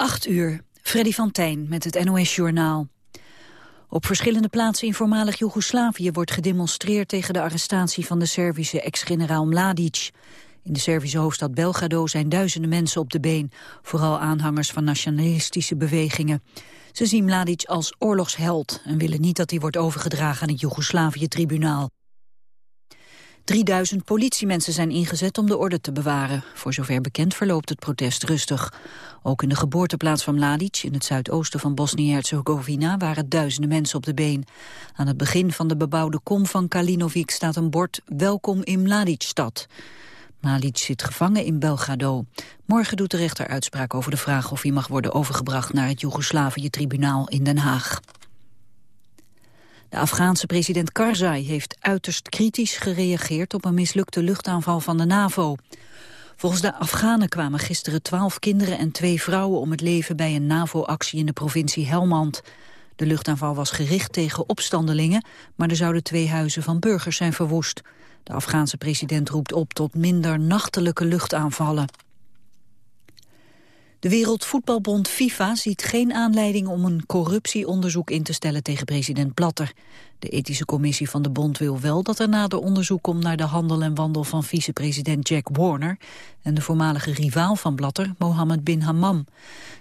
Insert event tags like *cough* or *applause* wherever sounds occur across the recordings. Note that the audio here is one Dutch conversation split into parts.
8 uur, Freddy van Tijn met het NOS-journaal. Op verschillende plaatsen in voormalig Joegoslavië wordt gedemonstreerd tegen de arrestatie van de Servische ex-generaal Mladic. In de Servische hoofdstad Belgrado zijn duizenden mensen op de been, vooral aanhangers van nationalistische bewegingen. Ze zien Mladic als oorlogsheld en willen niet dat hij wordt overgedragen aan het Joegoslavië-tribunaal. 3000 politiemensen zijn ingezet om de orde te bewaren. Voor zover bekend verloopt het protest rustig. Ook in de geboorteplaats van Mladic, in het zuidoosten van Bosnië-Herzegovina, waren duizenden mensen op de been. Aan het begin van de bebouwde kom van Kalinovic staat een bord Welkom in Mladic-stad. Mladic zit gevangen in Belgrado. Morgen doet de rechter uitspraak over de vraag of hij mag worden overgebracht naar het Joegoslavië-tribunaal in Den Haag. De Afghaanse president Karzai heeft uiterst kritisch gereageerd op een mislukte luchtaanval van de NAVO. Volgens de Afghanen kwamen gisteren twaalf kinderen en twee vrouwen om het leven bij een NAVO-actie in de provincie Helmand. De luchtaanval was gericht tegen opstandelingen, maar er zouden twee huizen van burgers zijn verwoest. De Afghaanse president roept op tot minder nachtelijke luchtaanvallen. De Wereldvoetbalbond FIFA ziet geen aanleiding om een corruptieonderzoek in te stellen tegen president Blatter. De ethische commissie van de bond wil wel dat er nader onderzoek komt naar de handel en wandel van vicepresident Jack Warner en de voormalige rivaal van Blatter, Mohammed bin Hammam.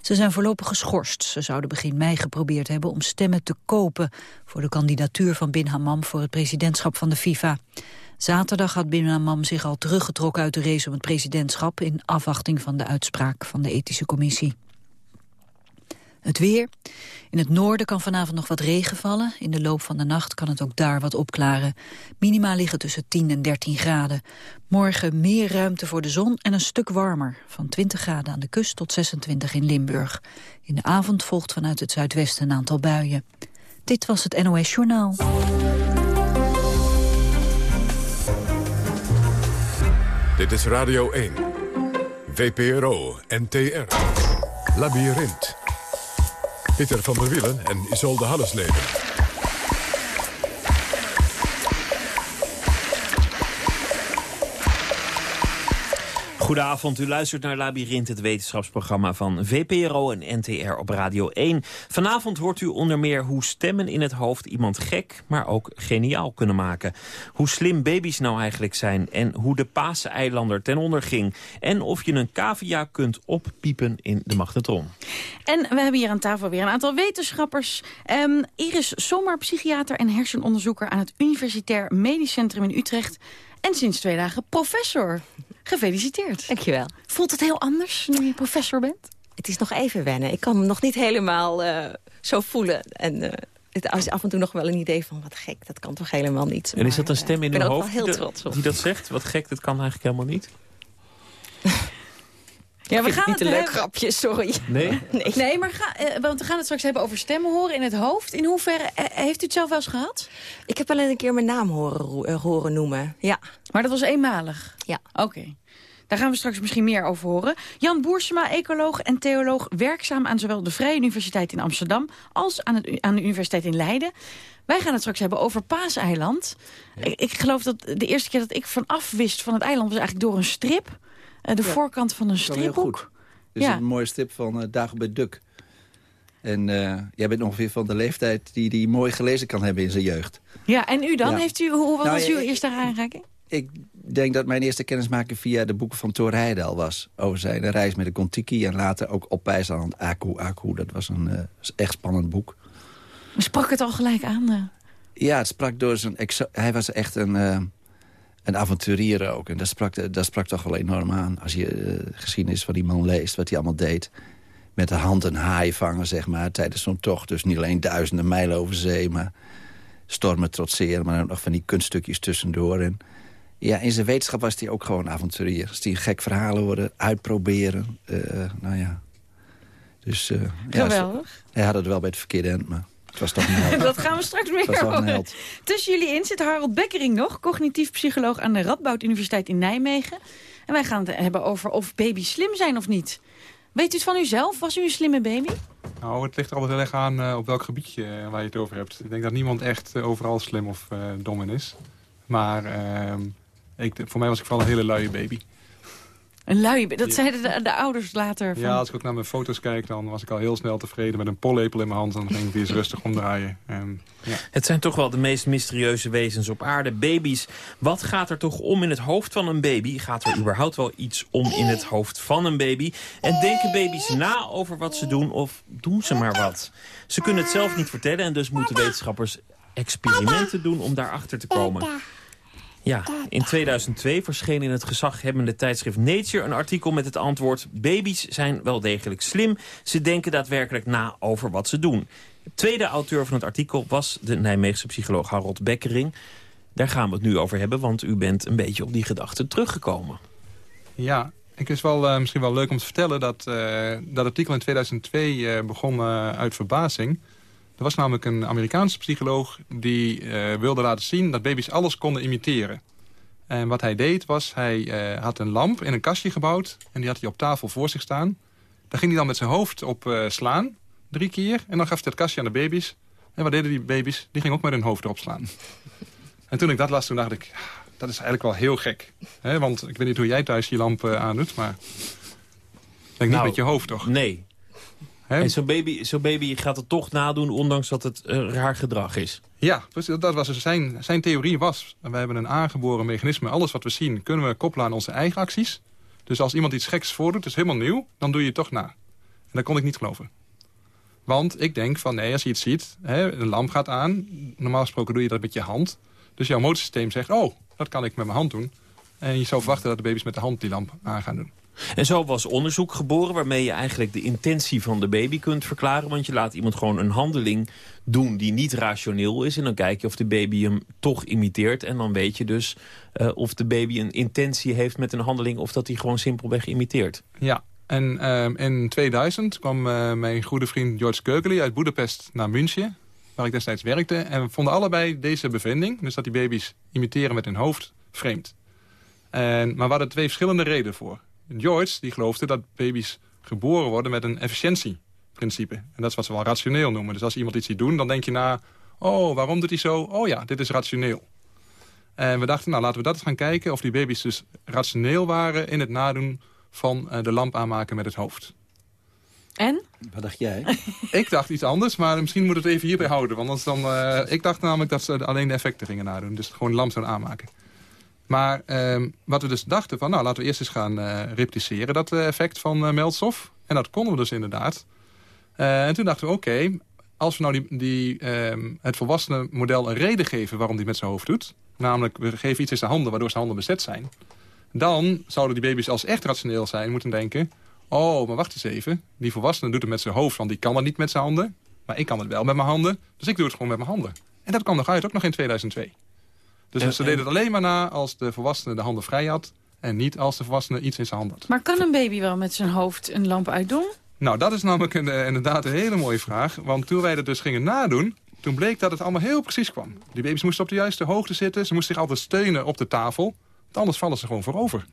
Ze zijn voorlopig geschorst. Ze zouden begin mei geprobeerd hebben om stemmen te kopen voor de kandidatuur van bin Hammam voor het presidentschap van de FIFA. Zaterdag had Bin Hammam zich al teruggetrokken uit de race om het presidentschap... in afwachting van de uitspraak van de ethische commissie. Het weer. In het noorden kan vanavond nog wat regen vallen. In de loop van de nacht kan het ook daar wat opklaren. Minima liggen tussen 10 en 13 graden. Morgen meer ruimte voor de zon en een stuk warmer. Van 20 graden aan de kust tot 26 in Limburg. In de avond volgt vanuit het zuidwesten een aantal buien. Dit was het NOS Journaal. Dit is Radio 1. VPRO, NTR. Labyrinth. Pieter van der Wielen en Isolde Hallesleden. Goedenavond, u luistert naar Labyrinth, het wetenschapsprogramma van VPRO en NTR op Radio 1. Vanavond hoort u onder meer hoe stemmen in het hoofd iemand gek, maar ook geniaal kunnen maken. Hoe slim baby's nou eigenlijk zijn en hoe de Pasen-eilander ten onder ging. En of je een cavia kunt oppiepen in de magnetron. En we hebben hier aan tafel weer een aantal wetenschappers. Um, Iris Sommer, psychiater en hersenonderzoeker aan het Universitair Medisch Centrum in Utrecht. En sinds twee dagen professor. Gefeliciteerd. Dankjewel. Voelt het heel anders nu je professor bent? Het is nog even wennen. Ik kan me nog niet helemaal uh, zo voelen. En uh, het is af en toe nog wel een idee van wat gek, dat kan toch helemaal niet. En is dat een stem in uw hoofd heel trots op. die dat zegt? Wat gek, dat kan eigenlijk helemaal niet? Ja, we gaan niet het een leuk hebben... grapje, sorry. Nee? *laughs* Nee, nee maar ga, uh, want we gaan het straks hebben over stemmen horen in het hoofd. In hoeverre, uh, heeft u het zelf wel eens gehad? Ik heb wel een keer mijn naam horen, uh, horen noemen, ja. Maar dat was eenmalig? Ja. Oké. Okay. Daar gaan we straks misschien meer over horen. Jan Boersema, ecoloog en theoloog, werkzaam aan zowel de Vrije Universiteit in Amsterdam... als aan, het, aan de Universiteit in Leiden. Wij gaan het straks hebben over Paaseiland. Ja. Ik, ik, geloof dat de eerste keer dat ik vanaf wist van het eiland... was eigenlijk door een strip. Uh, de ja. voorkant van een stripboek. Is ja. een mooie strip van uh, Dagobert Duck. En uh, jij bent ongeveer van de leeftijd die die mooi gelezen kan hebben in zijn jeugd. Ja, en u dan? Heeft u, hoe nou, was uw eerste aanraking? Ik denk dat mijn eerste kennismaking via de boeken van Thor Heidel was. Over zijn reis met de Kontiki en later ook op IJsland. Aku Aku, dat was een uh, echt spannend boek. Sprak het al gelijk aan? Uh... Ja, het sprak door zijn... Hij was echt een, uh, een avonturier ook. En dat sprak, dat sprak toch wel enorm aan. Als je de geschiedenis van die man leest, wat hij allemaal deed. Met de hand een haai vangen, zeg maar, tijdens zo'n tocht. Dus niet alleen duizenden mijlen over zee, maar stormen trotseren. Maar ook nog van die kunststukjes tussendoor. En ja, in zijn wetenschap was hij ook gewoon avonturier. Als die gek verhalen horen, uitproberen. Uh, nou ja. Dus, uh, Geweldig. Ja, hij had het wel bij het verkeerde eind, maar het was toch een held. *laughs* Dat gaan we straks meer over. Tussen jullie in zit Harold Bekkering nog, cognitief psycholoog aan de Radboud Universiteit in Nijmegen. En wij gaan het hebben over of baby's slim zijn of niet. Weet u het van uzelf? Was u een slimme baby? Nou, het ligt er altijd heel erg aan uh, op welk gebiedje uh, waar je het over hebt. Ik denk dat niemand echt uh, overal slim of dom in is. Maar ehm, ik, voor mij was ik vooral een hele luie baby. Een luie baby. Dat zeiden de, de ouders later. Van... Ja, als ik ook naar mijn foto's kijk, dan was ik al heel snel tevreden met een pollepel in mijn hand. En dan ging ik weer eens rustig omdraaien. En, ja. Het zijn toch wel de meest mysterieuze wezens op aarde. Baby's. Wat gaat er toch om in het hoofd van een baby? Gaat er überhaupt wel iets om in het hoofd van een baby? En denken baby's na over wat ze doen of doen ze maar wat? Ze kunnen het zelf niet vertellen en dus moeten wetenschappers experimenten doen om daarachter te komen. Ja, in 2002 verscheen in het gezaghebbende tijdschrift Nature een artikel met het antwoord... baby's zijn wel degelijk slim, ze denken daadwerkelijk na over wat ze doen. De tweede auteur van het artikel was de Nijmeegse psycholoog Harold Bekkering. Daar gaan we het nu over hebben, want u bent een beetje op die gedachte teruggekomen. Ja, ik is wel, uh, misschien wel leuk om te vertellen dat uh, dat artikel in 2002 uh, begon uit verbazing. Er was namelijk een Amerikaanse psycholoog die wilde laten zien dat baby's alles konden imiteren. En wat hij deed was, hij had een lamp in een kastje gebouwd en die had hij op tafel voor zich staan. Daar ging hij dan met zijn hoofd op slaan, drie keer. En dan gaf hij het kastje aan de baby's. En wat deden die baby's? Die gingen ook met hun hoofd erop slaan. en toen ik dat las, toen dacht ik, dat is eigenlijk wel heel gek. He, want ik weet niet hoe jij thuis je lamp aandoet, maar... Denk nou, niet met je hoofd, toch? Nee. En zo'n baby, zo baby gaat het toch nadoen, ondanks dat het uh, raar gedrag is? Ja, precies, dat was dus zijn, zijn theorie was... we hebben een aangeboren mechanisme. Alles wat we zien kunnen we koppelen aan onze eigen acties. Dus als iemand iets geks voordoet, is helemaal nieuw... dan doe je het toch na. En dat kon ik niet geloven. Want ik denk van, nee, als je iets ziet... Hè, een lamp gaat aan, normaal gesproken doe je dat met je hand... Dus jouw motorsysteem zegt, oh, dat kan ik met mijn hand doen. En je zou verwachten dat de baby's met de hand die lamp aan gaan doen. En zo was onderzoek geboren waarmee je eigenlijk de intentie van de baby kunt verklaren. Want je laat iemand gewoon een handeling doen die niet rationeel is. En dan kijk je of de baby hem toch imiteert. En dan weet je dus uh, of de baby een intentie heeft met een handeling... of dat hij gewoon simpelweg imiteert. Ja, en uh, in 2000 kwam uh, mijn goede vriend George Keukeli uit Boedapest naar München waar ik destijds werkte. En we vonden allebei deze bevinding, dus dat die baby's imiteren met hun hoofd, vreemd. En, maar we hadden twee verschillende redenen voor. George die geloofde dat baby's geboren worden met een efficiëntieprincipe. En dat is wat ze wel rationeel noemen. Dus als iemand iets ziet doen, dan denk je na... oh, waarom doet hij zo? Oh ja, dit is rationeel. En we dachten, nou laten we dat eens gaan kijken... of die baby's dus rationeel waren in het nadoen van uh, de lamp aanmaken met het hoofd. En? Wat dacht jij? *laughs* ik dacht iets anders, maar misschien moet het even hierbij houden. Want anders dan, uh, ik dacht namelijk dat ze alleen de effecten gingen nadoen. Dus gewoon de lamp zouden aanmaken. Maar uh, wat we dus dachten van, nou laten we eerst eens gaan uh, repliceren dat uh, effect van uh. En dat konden we dus inderdaad. en toen dachten we, oké, als we nou die, die, ehm, het volwassene model een reden geven waarom die met zijn hoofd doet. Namelijk, we geven iets in zijn handen waardoor zijn handen bezet zijn. Dan zouden die baby's als echt rationeel zijn moeten denken... Oh, maar wacht eens even. Die volwassene doet het met zijn hoofd, want die kan het niet met zijn handen. Maar ik kan het wel met mijn handen, dus ik doe het gewoon met mijn handen. En dat kwam nog uit, ook nog in 2002. Dus en, ze deden het alleen maar na als de volwassene de handen vrij had... en niet als de volwassene iets in zijn hand had. Maar kan een baby wel met zijn hoofd een lamp uitdoen? Nou, dat is namelijk een, eh, inderdaad een hele mooie vraag. Want toen wij dat dus gingen nadoen... toen bleek dat het allemaal heel precies kwam. Die baby's moesten op de juiste hoogte zitten. Ze moesten zich altijd steunen op de tafel. Want anders vallen ze gewoon voorover.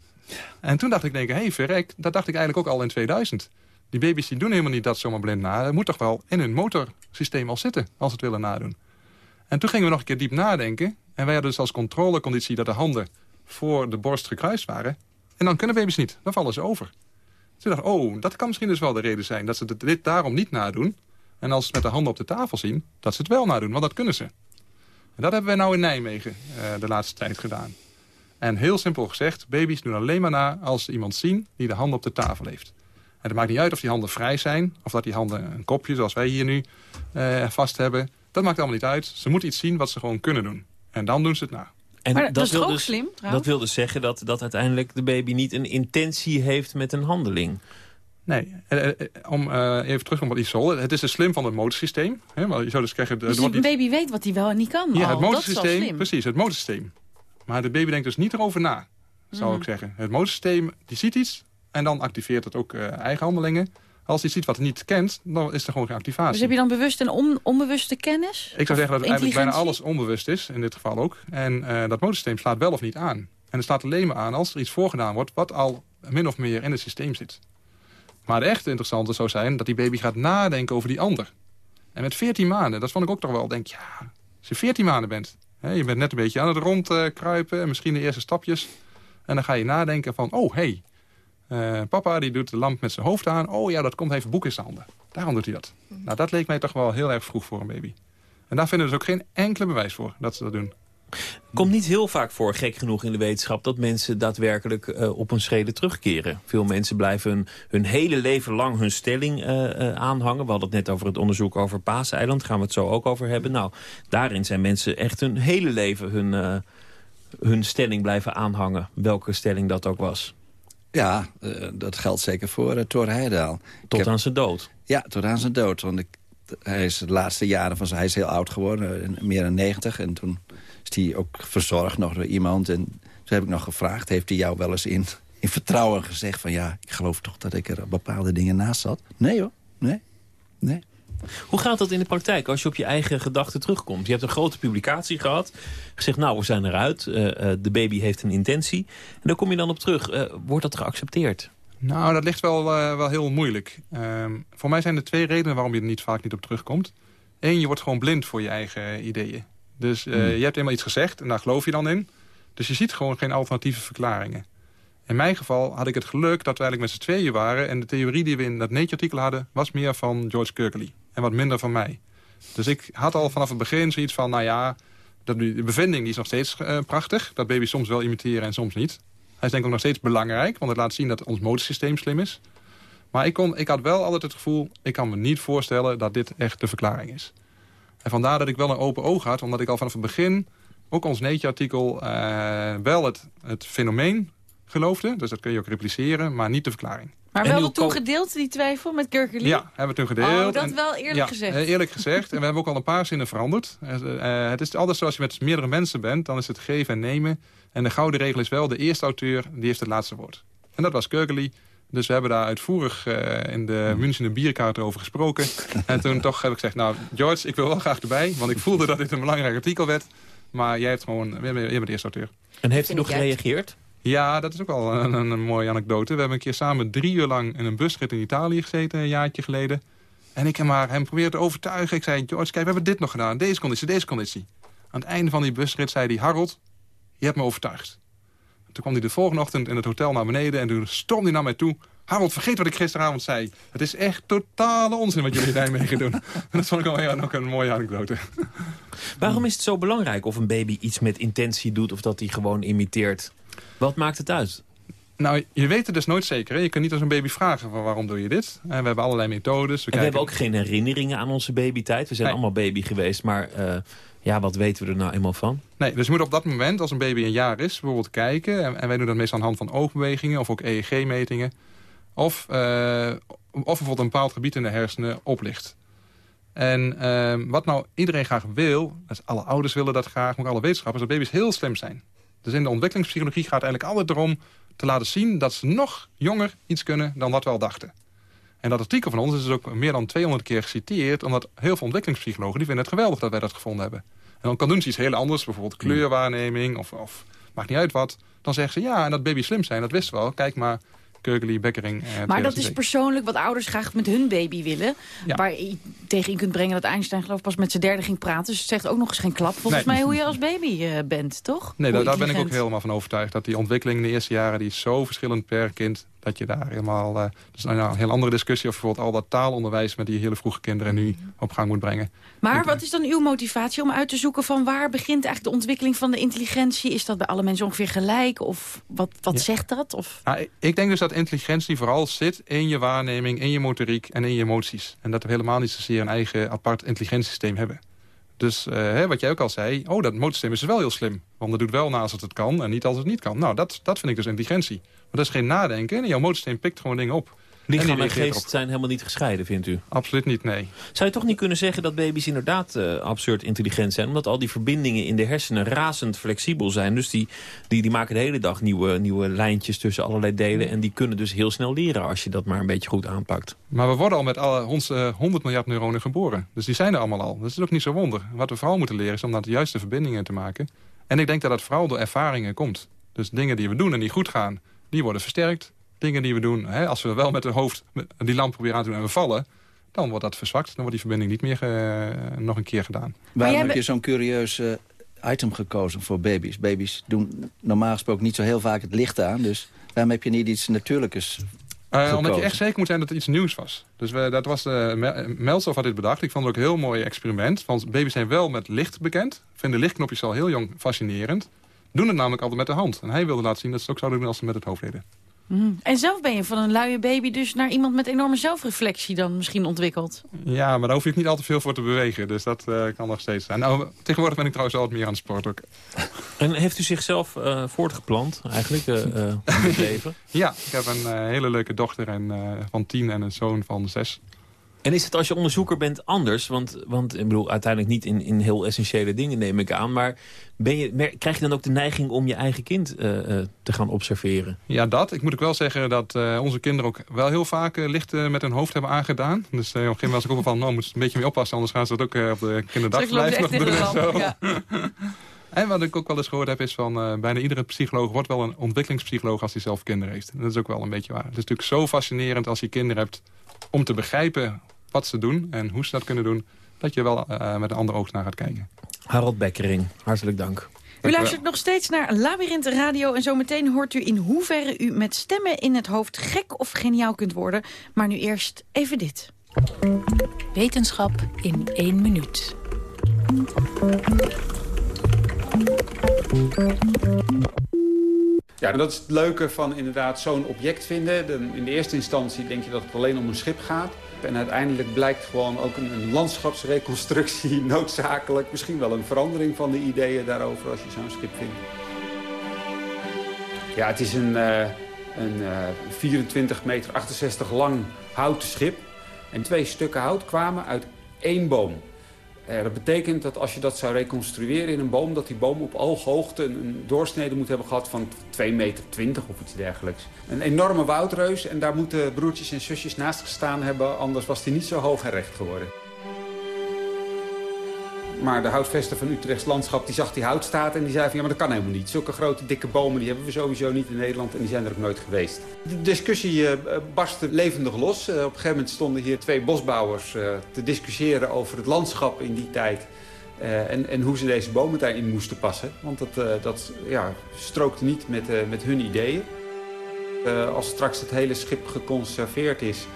En toen dacht ik, denk, hé, hey, verrek, dat dacht ik eigenlijk ook al in 2000. Die baby's die doen helemaal niet dat zomaar blind na. Het moet toch wel in hun motorsysteem al zitten, als ze het willen nadoen. En toen gingen we nog een keer diep nadenken. En wij hadden dus als controleconditie dat de handen voor de borst gekruist waren. En dan kunnen baby's niet, dan vallen ze over. Toen dacht ik, oh, dat kan misschien dus wel de reden zijn... dat ze dit daarom niet nadoen. En als ze met de handen op de tafel zien, dat ze het wel nadoen, want dat kunnen ze. En dat hebben wij nou in Nijmegen uh, de laatste tijd gedaan. En heel simpel gezegd, baby's doen alleen maar na als ze iemand zien die de handen op de tafel heeft. En het maakt niet uit of die handen vrij zijn, of dat die handen een kopje, zoals wij hier nu uh, vast hebben. Dat maakt allemaal niet uit. Ze moeten iets zien wat ze gewoon kunnen doen. En dan doen ze het na. En maar dat, is wil ook dus, slim, Dat wil dus zeggen dat, dat uiteindelijk de baby niet een intentie heeft met een handeling. Nee, eh, eh, om uh, even terug op wat Isol. Het is de slim van het motorsysteem. Hè, maar je zou dus krijgen, dus een baby weet wat hij wel en niet kan. Ja, het motorsysteem, precies, het motorsysteem. Maar de baby denkt dus niet erover na, zou ik mhm. zeggen. Het motorsysteem die ziet iets en dan activeert het ook uh, eigen handelingen. Als hij ziet wat het niet kent, dan is er gewoon geen activatie. Dus heb je dan bewust en on onbewuste kennis? Ik zou zeggen dat eigenlijk bijna alles onbewust is, in dit geval ook. En uh, dat motorsysteem slaat wel of niet aan. En het slaat alleen maar aan als er iets voorgedaan wordt... wat al min of meer in het systeem zit. Maar de echte interessante zou zijn dat die baby gaat nadenken over die ander. En met 14 maanden, dat vond ik ook toch wel, denk ja, als je 14 maanden bent je bent net een beetje aan het rondkruipen en misschien de eerste stapjes. En dan ga je nadenken van, oh, hé, hey, Eh, papa die doet de lamp met zijn hoofd aan. Oh ja, dat komt, even boek in zijn handen. Daarom doet hij dat. Nou, dat leek mij toch wel heel erg vroeg voor een baby. En daar vinden we dus ook geen enkele bewijs voor dat ze dat doen. Komt niet heel vaak voor, gek genoeg in de wetenschap... dat mensen daadwerkelijk uh, op een schreden terugkeren. Veel mensen blijven hun, hun hele leven lang hun stelling uh, uh, aanhangen. We hadden het net over het onderzoek over Paaseiland. Daar gaan we het zo ook over hebben. Nou, daarin zijn mensen echt hun hele leven hun, hun stelling blijven aanhangen. Welke stelling dat ook was. Ja, dat geldt zeker voor uh, Thor Heyerdahl. Tot heb... aan zijn dood? Ja, tot aan zijn dood. Want ik, hij is de laatste jaren van zijn... Hij is heel oud geworden, meer dan 90. En toen is hij ook verzorgd nog door iemand. En toen heb ik nog gevraagd, heeft hij jou wel eens in, in vertrouwen gezegd... van ja, ik geloof toch dat ik er bepaalde dingen naast zat? Nee hoor, nee, nee. Hoe gaat dat in de praktijk als je op je eigen gedachten terugkomt? Je hebt een grote publicatie gehad. Gezegd, nou, we zijn eruit. Uh, uh, de baby heeft een intentie. En daar kom je dan op terug. Uh, wordt dat geaccepteerd? Nou, dat ligt wel, wel heel moeilijk. Ehm, voor mij zijn er twee redenen waarom je er niet vaak niet op terugkomt. Eén, je wordt gewoon blind voor je eigen ideeën. Dus uh, je hebt eenmaal iets gezegd en daar geloof je dan in. Dus je ziet gewoon geen alternatieve verklaringen. In mijn geval had ik het geluk dat we eigenlijk met z'n tweeën waren... en de theorie die we in dat Nature-artikel hadden... was meer van George Kirkley en wat minder van mij. Dus ik had al vanaf het begin zoiets van... nou ja, dat, de bevinding die is nog steeds uh, prachtig. Dat baby's soms wel imiteren en soms niet. Hij is denk ik ook nog steeds belangrijk... want het laat zien dat ons motorsysteem slim is. Maar ik, kon, ik had wel altijd het gevoel... ik kan me niet voorstellen dat dit echt de verklaring is. En vandaar dat ik wel een open oog had, omdat ik al vanaf het begin... ook ons Nature-artikel uh, wel het, het fenomeen geloofde. Dus dat kun je ook repliceren, maar niet de verklaring. Maar wel dat toen gedeeld, die twijfel met Kirkely? Ja, hebben we toen gedeeld. Oh, dat wel eerlijk ja, gezegd. eerlijk gezegd. En we hebben ook al een paar zinnen veranderd. Uh, het is altijd zoals je met meerdere mensen bent, dan is het geven en nemen. En de gouden regel is wel, de eerste auteur die heeft het laatste woord. En dat was Kirkely. Dus we hebben daar uitvoerig uh, in de München bierkaart over gesproken. en toen toch heb ik gezegd, nou George, ik wil wel graag erbij. Want ik voelde dat dit een belangrijk artikel werd. Maar jij hebt gewoon, jij bent de eerste auteur. En heeft hij nog gereageerd? Ja, dat is ook wel een, mooie anekdote. We hebben een keer samen drie uur lang in een busrit in Italië gezeten, een jaartje geleden. En ik heb maar hem probeerde te overtuigen. Ik zei, George, kijk, we hebben dit nog gedaan. Deze conditie, deze conditie. Aan het einde van die busrit zei hij, Harold, je hebt me overtuigd. Toen kwam hij de volgende ochtend in het hotel naar beneden... en toen stormde hij naar mij toe. Harold, vergeet wat ik gisteravond zei. Het is echt totale onzin wat jullie daarmee gaan *laughs* doen. en dat vond ik wel ook een mooie anekdote. Waarom is het zo belangrijk of een baby iets met intentie doet... of dat hij gewoon imiteert? Wat maakt het uit? Nou, je weet het dus nooit zeker. Hè? Je kunt niet als een baby vragen van waarom doe je dit. En we hebben allerlei methodes. We en we hebben ook geen herinneringen aan onze babytijd. We zijn allemaal baby geweest, maar... Uh, ja, wat weten we er nou eenmaal van? Nee, dus je moet op dat moment, als een baby een jaar is, bijvoorbeeld kijken. En, en wij doen dat meestal aan de hand van oogbewegingen of ook EEG-metingen. Of, uh, of bijvoorbeeld een bepaald gebied in de hersenen oplicht. En uh, wat nou iedereen graag wil, dus alle ouders willen dat graag, maar alle wetenschappers, dat baby's heel slim zijn. Dus in de ontwikkelingspsychologie gaat het eigenlijk altijd erom te laten zien dat ze nog jonger iets kunnen dan wat we al dachten. En dat artikel van ons is dus ook meer dan 200 keer geciteerd... omdat heel veel ontwikkelingspsychologen die vinden het geweldig dat wij dat gevonden hebben. En dan kan doen ze iets heel anders, bijvoorbeeld kleurwaarneming of, of maakt niet uit wat. Dan zeggen ze, ja, en dat baby slim zijn, dat wisten we al. Kijk maar, Keugely, Bekkering. Eh, maar dat is persoonlijk wat ouders graag met hun baby willen. Waar je tegen in kunt brengen dat Einstein geloof pas met zijn derde ging praten. Dus het zegt ook nog eens geen klap volgens mij hoe je als baby uh, bent, toch? Nee, daar, daar ben ik ook helemaal van overtuigd. Dat die ontwikkeling in de eerste jaren die is zo verschillend per kind dat je daar helemaal... Uh, dus nou, een heel andere discussie of bijvoorbeeld al dat taalonderwijs... met die hele vroege kinderen nu op gang moet brengen. Maar wat is dan uw motivatie om uit te zoeken... van waar begint eigenlijk de ontwikkeling van de intelligentie? Is dat bij alle mensen ongeveer gelijk? Of wat, wat zegt dat? Of? Nou, ik denk dus dat intelligentie vooral zit in je waarneming... in je motoriek en in je emoties. En dat we helemaal niet zozeer een eigen apart intelligentiesysteem hebben. Dus uh, hè, wat jij ook al zei, oh, dat motorsysteem is wel heel slim. Want het doet wel naast dat het kan en niet als het niet kan. Nou, dat, dat vind ik dus intelligentie. Dat is geen nadenken. En jouw motorsysteem pikt gewoon dingen op. Lichaam en geest zijn helemaal niet gescheiden, vindt u? Absoluut niet, nee. Zou je toch niet kunnen zeggen dat baby's inderdaad uh, absurd intelligent zijn? Omdat al die verbindingen in de hersenen razend flexibel zijn. Dus die, die, die maken de hele dag nieuwe, nieuwe lijntjes tussen allerlei delen. En die kunnen dus heel snel leren als je dat maar een beetje goed aanpakt. Maar we worden al met alle, onze 100 miljard neuronen geboren. Dus die zijn er allemaal al. Dat is ook niet zo wonder. Wat we vooral moeten leren is om daar de juiste verbindingen te maken. En ik denk dat dat vooral door ervaringen komt. Dus dingen die we doen en die goed gaan, die worden versterkt dingen die we doen... Hè, als we wel met het hoofd die lamp proberen aan te doen en we vallen... dan wordt dat verzwakt. Dan wordt die verbinding niet meer uh, nog een keer gedaan. Waarom heb je zo'n curieus item gekozen voor baby's? Baby's doen normaal gesproken niet zo heel vaak het licht aan. Dus Waarom heb je niet iets natuurlijks uh, omdat je echt zeker moet zijn dat het iets nieuws was. Dus we, dat was de, Meltzer had dit bedacht. Ik vond het ook een heel mooi experiment. Want baby's zijn wel met licht bekend. Vinden lichtknopjes al heel jong fascinerend. Doen het namelijk altijd met de hand. En hij wilde laten zien dat ze het ook zouden doen als ze met het hoofd deden. Mhm. En zelf ben je van een luie baby dus naar iemand met enorme zelfreflectie dan misschien ontwikkeld? Ja, maar daar hoef je niet al te veel voor te bewegen. Dus dat uh, kan nog steeds zijn. Nou, tegenwoordig ben ik trouwens altijd meer aan de sport ook. *laughs* En heeft u zichzelf uh, voortgeplant eigenlijk uh, het *laughs* leven? Ja, ik heb een hele leuke dochter en, van tien en een zoon van zes. En is het als je onderzoeker bent anders? Want, want ik bedoel, uiteindelijk niet in, in heel essentiële dingen neem ik aan. Maar ben je, krijg je dan ook de neiging om je eigen kind uh, te gaan observeren? Ja, dat. Ik moet ook wel zeggen dat uh, onze kinderen ook wel heel vaak licht met hun hoofd hebben aangedaan. Dus op een gegeven moment was ik ook van, nou moet je een beetje mee oppassen. Anders gaan ze dat ook op de kinderdagverblijf nog doen. En, zo. Ja. *laughs* en wat ik ook wel eens gehoord heb is van bijna iedere psycholoog wordt wel een ontwikkelingspsycholoog als hij zelf kinderen heeft. En dat is ook wel een beetje waar. Het is natuurlijk zo fascinerend als je kinderen hebt om te begrijpen wat ze doen en hoe ze dat kunnen doen... dat je wel uh, met een ander oog naar gaat kijken. Harold Bekkering, hartelijk dank. U luistert nog steeds naar Labyrinth Radio en zometeen hoort u in hoeverre u met stemmen in het hoofd gek of geniaal kunt worden. Maar nu eerst even dit. Wetenschap in één minuut. Ja, dat is het leuke van inderdaad zo'n object vinden. In de eerste instantie denk je dat het alleen om een schip gaat. En uiteindelijk blijkt gewoon ook een, landschapsreconstructie *laughs* noodzakelijk. Misschien wel een verandering van de ideeën daarover als je zo'n schip vindt. Ja, het is een, uh, een uh, 24 meter 68 lang houten schip. En twee stukken hout kwamen uit één boom. Uh, dat betekent dat als je dat zou reconstrueren in een boom... dat die boom op ooghoogte een, een doorsnede moet hebben gehad van 2,20 meter of iets dergelijks. Een enorme woudreus en daar moeten broertjes en zusjes naast gestaan hebben... anders was die niet zo hoog en recht geworden. Maar de houtvester van Utrechts Landschap die zag die houtstaat en die zei van... ja, maar dat kan helemaal niet. Zulke grote, dikke bomen die hebben we sowieso niet in Nederland... en die zijn er ook nooit geweest. De discussie uh, barstte levendig los. Uh, op een gegeven moment stonden hier twee bosbouwers uh, te discussiëren... over het landschap in die tijd... en, en hoe ze deze bomen daarin moesten passen. Want dat, dat ja, strookte niet met, met hun ideeën. als straks het hele schip geconserveerd is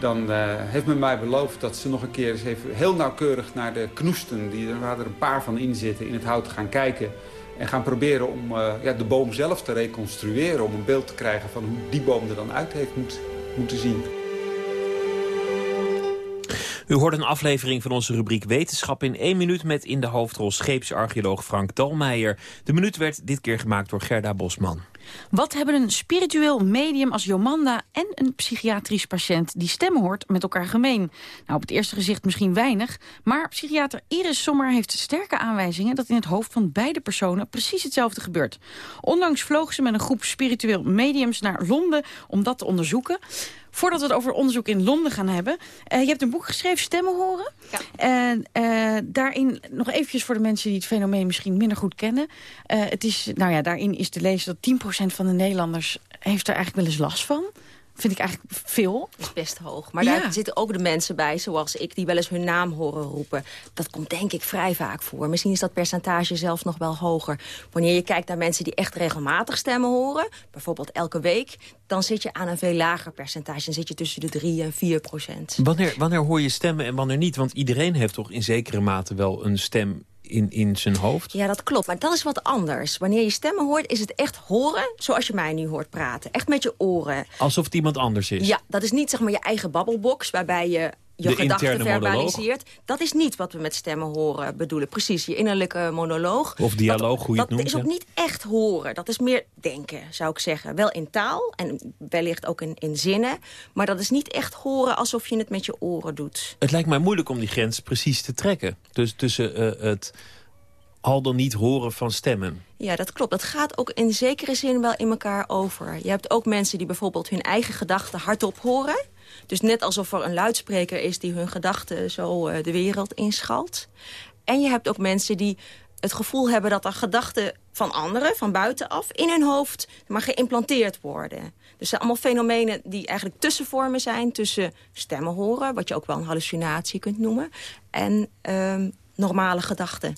dan uh, heeft men mij beloofd dat ze nog een keer eens even heel nauwkeurig naar de knoesten... Die, waar er een paar van in zitten, in het hout gaan kijken... en gaan proberen om uh, ja, de boom zelf te reconstrueren... om een beeld te krijgen van hoe die boom er dan uit heeft moet, moeten zien. U hoort een aflevering van onze rubriek Wetenschap in één minuut... met in de hoofdrol scheepsarcheoloog Frank Dalmeijer. De minuut werd dit keer gemaakt door Gerda Bosman. Wat hebben een spiritueel medium als Jomanda en een psychiatrisch patiënt die stemmen hoort met elkaar gemeen? Nou, op het eerste gezicht misschien weinig, maar psychiater Iris Sommer heeft sterke aanwijzingen dat in het hoofd van beide personen precies hetzelfde gebeurt. Onlangs vloog ze met een groep spiritueel mediums naar Londen om dat te onderzoeken. Voordat we het over onderzoek in Londen gaan hebben. Uh, je hebt een boek geschreven, Stemmen horen. Ja. En uh, daarin, nog eventjes voor de mensen die het fenomeen misschien minder goed kennen. Uh, het is, nou ja, daarin is te lezen dat 10% van de Nederlanders heeft er eigenlijk wel eens last van vind ik eigenlijk veel. Dat is best hoog. Maar daar zitten ook de mensen bij, zoals ik, die wel eens hun naam horen roepen. Dat komt denk ik vrij vaak voor. Misschien is dat percentage zelfs nog wel hoger. Wanneer je kijkt naar mensen die echt regelmatig stemmen horen... bijvoorbeeld elke week, dan zit je aan een veel lager percentage. Dan zit je tussen de 3 en 4 procent. Wanneer, wanneer hoor je stemmen en wanneer niet? Want iedereen heeft toch in zekere mate wel een stem in, in zijn hoofd? Ja, dat klopt. Maar dat is wat anders. Wanneer je stemmen hoort, is het echt horen zoals je mij nu hoort praten. Echt met je oren. Alsof het iemand anders is? Ja, dat is niet zeg maar je eigen babbelbox... waarbij je je gedachten verbaliseert. Dat is niet wat we met stemmen horen bedoelen. Precies, je innerlijke monoloog. Of dialoog, hoe je het noemt. Dat is ook niet echt horen. Dat is meer denken, zou ik zeggen. Wel in taal en wellicht ook in, in zinnen. Maar dat is niet echt horen alsof je het met je oren doet. Het lijkt mij moeilijk om die grens precies te trekken. Dus tussen uh, het al dan niet horen van stemmen. Ja, dat klopt. Dat gaat ook in zekere zin wel in elkaar over. Je hebt ook mensen die bijvoorbeeld hun eigen gedachten hardop horen. Dus net alsof er een luidspreker is die hun gedachten zo uh, de wereld inschalt. En je hebt ook mensen die het gevoel hebben dat er gedachten van anderen, van buitenaf, in hun hoofd maar geïmplanteerd worden. Dus zijn allemaal fenomenen die eigenlijk tussenvormen zijn tussen stemmen horen, wat je ook wel een hallucinatie kunt noemen, en um, normale gedachten.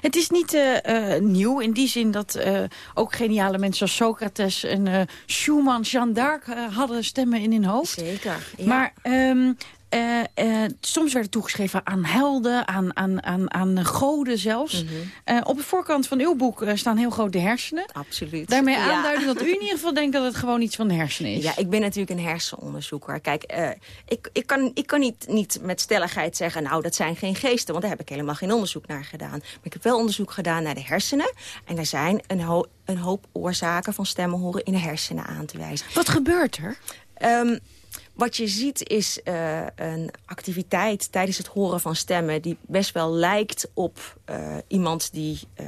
Het is niet uh, nieuw in die zin dat uh, ook geniale mensen zoals Socrates en Schumann, Jeanne d'Arc hadden stemmen in hun hoofd. Zeker, ja. Maar um, uh, uh, soms werd het toegeschreven aan helden, aan, aan, aan, aan goden zelfs. Mm -hmm. uh, op de voorkant van uw boek staan heel groot de hersenen. Absoluut. Daarmee ja. aanduiden dat u in ieder geval denkt dat het gewoon iets van de hersenen is. Ja, ik ben natuurlijk een hersenonderzoeker. Kijk, ik, ik kan, ik kan niet, niet met stelligheid zeggen... nou, dat zijn geen geesten, want daar heb ik helemaal geen onderzoek naar gedaan. Maar ik heb wel onderzoek gedaan naar de hersenen. En er zijn een, ho een hoop oorzaken van stemmen horen in de hersenen aan te wijzen. Wat gebeurt er? Um, wat je ziet is uh, een activiteit tijdens het horen van stemmen... die best wel lijkt op uh, iemand die... Uh,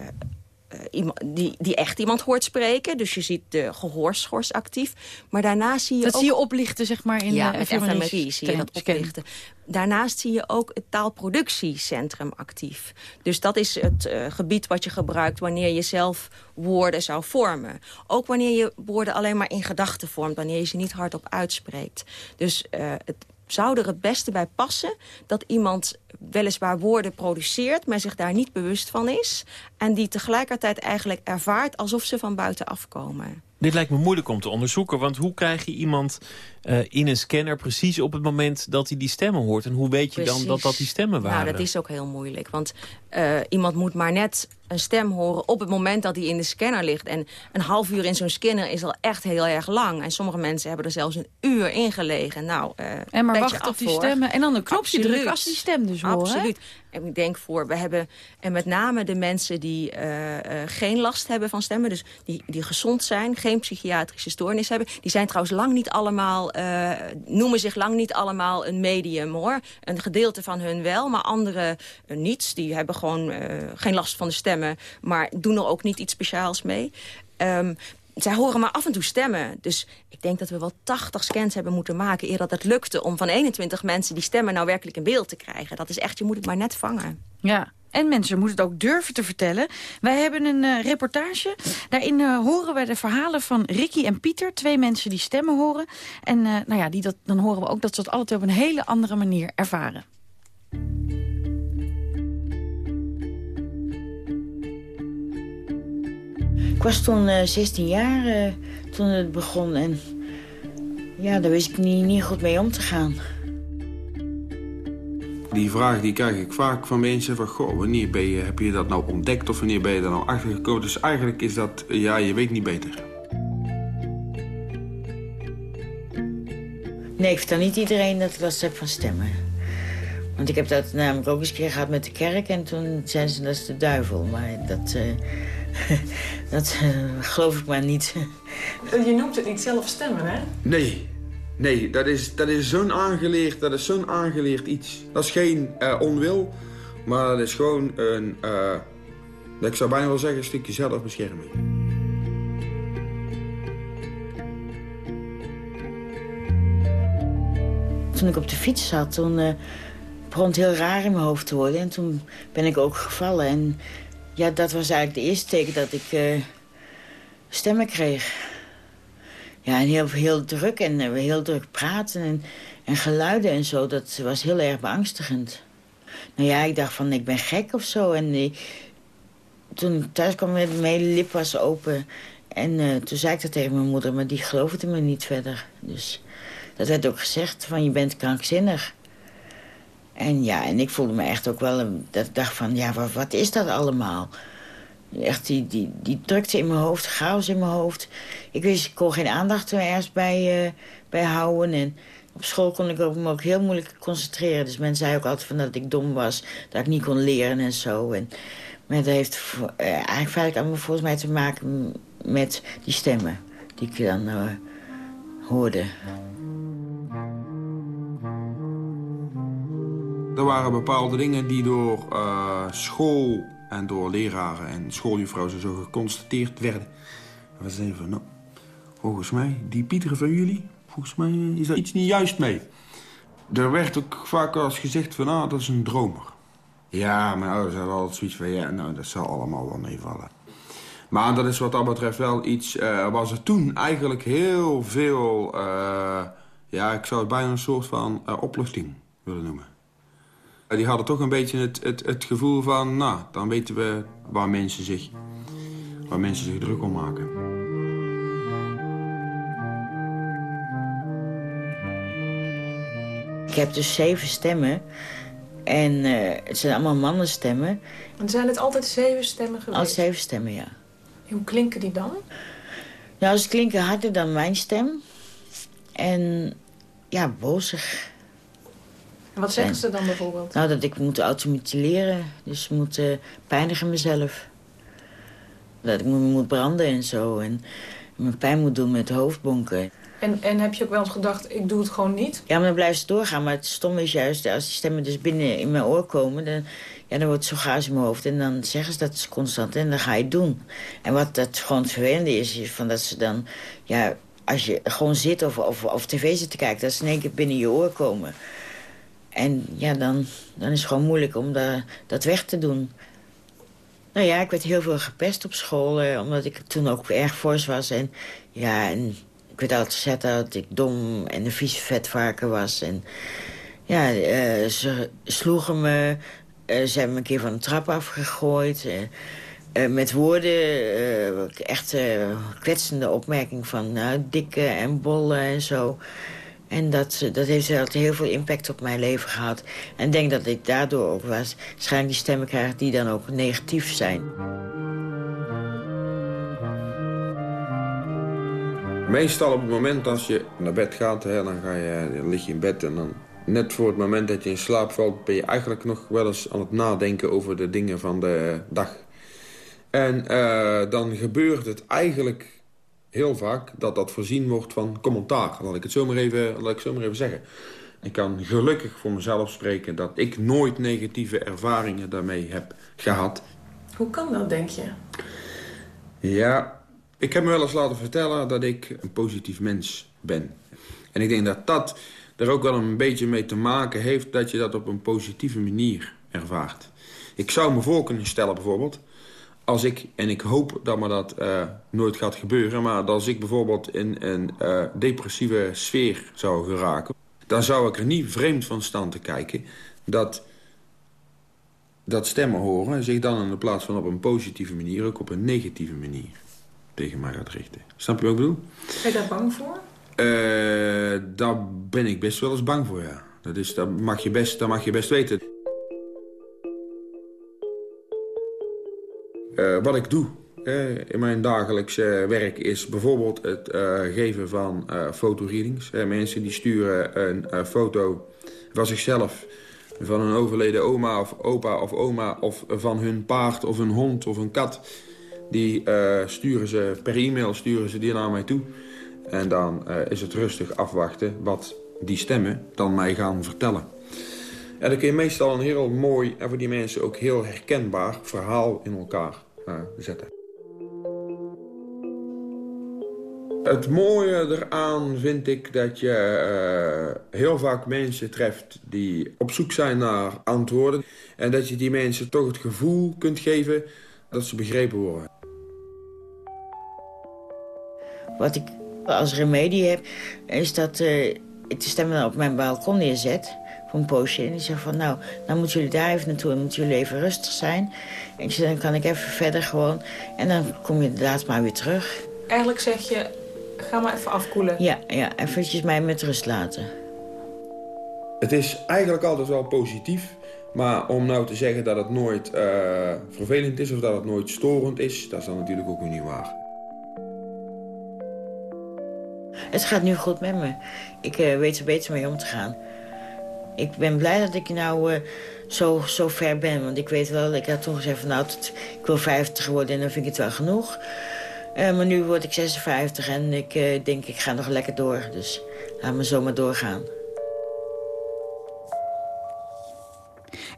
iemand, die, die echt iemand hoort spreken. Dus je ziet de gehoorschors actief. Maar daarnaast zie je dat ook... zie je oplichten, zeg maar, in ja, de met fMRI zie je dat oplichten. Daarnaast zie je ook het taalproductiecentrum actief. Dus dat is het uh, gebied wat je gebruikt wanneer je zelf woorden zou vormen. Ook wanneer je woorden alleen maar in gedachten vormt, wanneer je ze niet hardop uitspreekt. Dus uh, het zou er het beste bij passen dat iemand weliswaar woorden produceert... maar zich daar niet bewust van is... en die tegelijkertijd eigenlijk ervaart alsof ze van buiten afkomen. Dit lijkt me moeilijk om te onderzoeken, want hoe krijg je iemand uh, in een scanner precies op het moment dat hij die stemmen hoort? En hoe weet je precies. dan dat dat die stemmen waren? Nou, dat is ook heel moeilijk, want uh, iemand moet maar net een stem horen op het moment dat hij in de scanner ligt. En een half uur in zo'n scanner is al echt heel erg lang. En sommige mensen hebben er zelfs een uur in gelegen. Nou, uh, en maar wacht op die stemmen en dan een knopje drukken als die stem dus horen. Absoluut. En ik denk voor, we hebben, en met name de mensen die uh, uh, geen last hebben van stemmen, dus die, die gezond zijn, geen psychiatrische stoornis hebben, die zijn trouwens lang niet allemaal, uh, noemen zich lang niet allemaal een medium hoor. Een gedeelte van hun wel, maar anderen niets. Die hebben gewoon geen last van de maar doen er ook niet iets speciaals mee. Um, zij horen maar af en toe stemmen. Dus ik denk dat we wel 80 scans hebben moeten maken... eer dat het lukte om van 21 mensen die stemmen nou werkelijk in beeld te krijgen. Dat is echt, je moet het maar net vangen. Ja, en mensen moeten het ook durven te vertellen. Wij hebben een uh, reportage. Daarin uh, horen we de verhalen van Ricky en Pieter. Twee mensen die stemmen horen. En uh, nou ja, die dat, dan horen we ook dat ze dat altijd op een hele andere manier ervaren. Ik was toen uh, 16 jaar uh, toen het begon. En ja, daar wist ik niet, niet goed mee om te gaan. Die vraag die krijg ik vaak van mensen van... Goh, wanneer ben je, heb je dat nou ontdekt of wanneer ben je er nou achter gekomen? Dus eigenlijk is dat, ja, je weet niet beter. Nee, ik vertel niet iedereen dat ik last heb van stemmen. Want ik heb dat namelijk ook eens een keer gehad met de kerk... en toen zeiden ze dat is de duivel. Maar dat... Uh, *laughs* dat uh, geloof ik maar niet. Je noemt het niet zelf stemmen, hè? Nee. Nee, dat is, dat is zo'n aangeleerd, dat is zo'n aangeleerd iets. Dat is geen uh, onwil, maar dat is gewoon een... Uh, ik zou bijna wel zeggen, een stukje zelfbescherming. Toen ik op de fiets zat, toen uh, begon het heel raar in mijn hoofd te worden. En toen ben ik ook gevallen en... Ja, dat was eigenlijk de eerste teken dat ik uh, stemmen kreeg. Ja, en heel, heel druk en uh, heel druk praten en, en geluiden en zo. Dat was heel erg beangstigend. Nou ja, ik dacht van, ik ben gek of zo. En uh, toen ik thuis kwam, mijn lip was open. En toen zei ik dat tegen mijn moeder, maar die geloofde me niet verder. Dus dat werd ook gezegd, van je bent krankzinnig. En ja, en ik voelde me echt ook wel... Dat dacht van, ja, wat, is dat allemaal? Echt die, die, die drukte in mijn hoofd, chaos in mijn hoofd. Ik wist, ik kon geen aandacht er ergens bij, uh, bij houden. En op school kon ik me ook heel moeilijk concentreren. Dus men zei ook altijd van dat ik dom was. Dat ik niet kon leren en zo. En, maar dat heeft uh, eigenlijk allemaal volgens mij te maken met die stemmen. Die ik dan uh, hoorde. Er waren bepaalde dingen die door uh, school en door leraren en schooljuffrouwen en zo geconstateerd werden. En we zeiden van, nou, volgens mij, die Pieter van jullie, volgens mij is daar iets niet juist mee. Er werd ook vaak eens gezegd van, ah, dat is een dromer. Ja, mijn ouders hadden altijd zoiets van, ja, nou, dat zal allemaal wel meevallen. Maar dat is wat dat betreft wel iets, uh, was er toen eigenlijk heel veel, uh, ja, ik zou het bijna een soort van uh, opluchting willen noemen. Die hadden toch een beetje het, het, het gevoel van, nou, dan weten we waar mensen zich, waar mensen zich druk om maken. Ik heb dus zeven stemmen. En eh, het zijn allemaal mannenstemmen. En zijn het altijd zeven stemmen geweest? Al zeven stemmen, ja. Hoe klinken die dan? Nou, ze klinken harder dan mijn stem. En ja, bozig. En wat zeggen En- ze dan bijvoorbeeld? Nou, dat ik moet automutileren. Dus moet pijnigen mezelf. Dat ik me moet branden en zo. En mijn pijn moet doen met hoofdbonken. En, en heb je ook wel eens gedacht, ik doe het gewoon niet? Ja, maar dan blijft het doorgaan. Maar het stomme is juist, als die stemmen dus binnen in mijn oor komen... dan, ja, dan wordt het zo gaas in mijn hoofd. En dan zeggen ze dat constant en dan ga je het doen. En wat dat gewoon het vervelende is, is van dat ze dan... Ja, als je gewoon zit of, of, of tv zit te kijken... dat ze in één keer binnen je oor komen. En ja, dan, dan is het gewoon moeilijk om da, dat weg te doen. Nou ja, ik werd heel veel gepest op school... Eh, omdat ik toen ook erg fors was. En ja, en ik werd altijd gezegd dat ik dom en een vieze vetvarken was. En ja, eh, ze sloegen me. eh, ze hebben me een keer van de trap afgegooid. eh, eh, met woorden, eh, echt kwetsende opmerking van nou, dikke en bolle en zo. En dat, dat heeft heel veel impact op mijn leven gehad. En denk dat ik daardoor ook waarschijnlijk die stemmen krijg die dan ook negatief zijn. Meestal op het moment als je naar bed gaat, hè, dan, ga je, dan lig je in bed en dan net voor het moment dat je in slaap valt, ben je eigenlijk nog wel eens aan het nadenken over de dingen van de dag. En eh, dan gebeurt het eigenlijk heel vaak dat dat voorzien wordt van commentaar. Laat ik het zo maar even, laat ik zo maar even zeggen. Ik kan gelukkig voor mezelf spreken dat ik nooit negatieve ervaringen daarmee heb gehad. Hoe kan dat, denk je? Ja, ik heb me wel eens laten vertellen dat ik een positief mens ben. En ik denk dat dat er ook wel een beetje mee te maken heeft... dat je dat op een positieve manier ervaart. Ik zou me voor kunnen stellen bijvoorbeeld... als ik, en ik hoop dat me dat eh, nooit gaat gebeuren... maar als ik bijvoorbeeld in een eh, depressieve sfeer zou geraken... dan zou ik er niet vreemd van staan te kijken... dat dat stemmen horen zich dan in de plaats van op een positieve manier... ook op een negatieve manier tegen mij gaat richten. Snap je wat ik bedoel? Ben je daar bang voor? Eh, daar ben ik best wel eens bang voor, ja. Dat, is, dat, mag, je best, dat mag je best weten. Eh, wat ik doe in mijn dagelijks eh, werk is bijvoorbeeld het eh, geven van eh fotoreadings. Mensen die sturen een foto van zichzelf, van een overleden oma of opa of oma... of van hun paard of een hond of een kat. Die sturen ze per e-mail sturen ze die naar mij toe. En dan is het rustig afwachten wat die stemmen dan mij gaan vertellen. En dan kun je meestal een heel mooi en voor die mensen ook heel herkenbaar verhaal in elkaar zetten. Het mooie eraan vind ik dat je eh, heel vaak mensen treft die op zoek zijn naar antwoorden. En dat je die mensen toch het gevoel kunt geven dat ze begrepen worden. Wat ik als remedie heb, is dat eh, ik de stemmen op mijn balkon neerzet voor een poosje. En die zeg van, nou, dan moeten jullie daar even naartoe en moeten jullie even rustig zijn. En dan kan ik even verder gewoon. En dan kom je inderdaad maar weer terug. Eigenlijk zeg je, ga maar even afkoelen. Ja, ja, eventjes mij met rust laten. Het is eigenlijk altijd wel positief. Maar om nou te zeggen dat het nooit eh, vervelend is of dat het nooit storend is... dat is dan natuurlijk ook weer niet waar. Het gaat nu goed met me. Ik eh, weet er beter mee om te gaan. Ik ben blij dat ik nou eh, zo, zo ver ben. Want ik weet wel, ik had toen gezegd van nou, ik wil 50 worden en dan vind ik het wel genoeg. Eh, maar nu word ik 56 en ik eh, denk ik ga nog lekker door. Dus laat me zomaar doorgaan.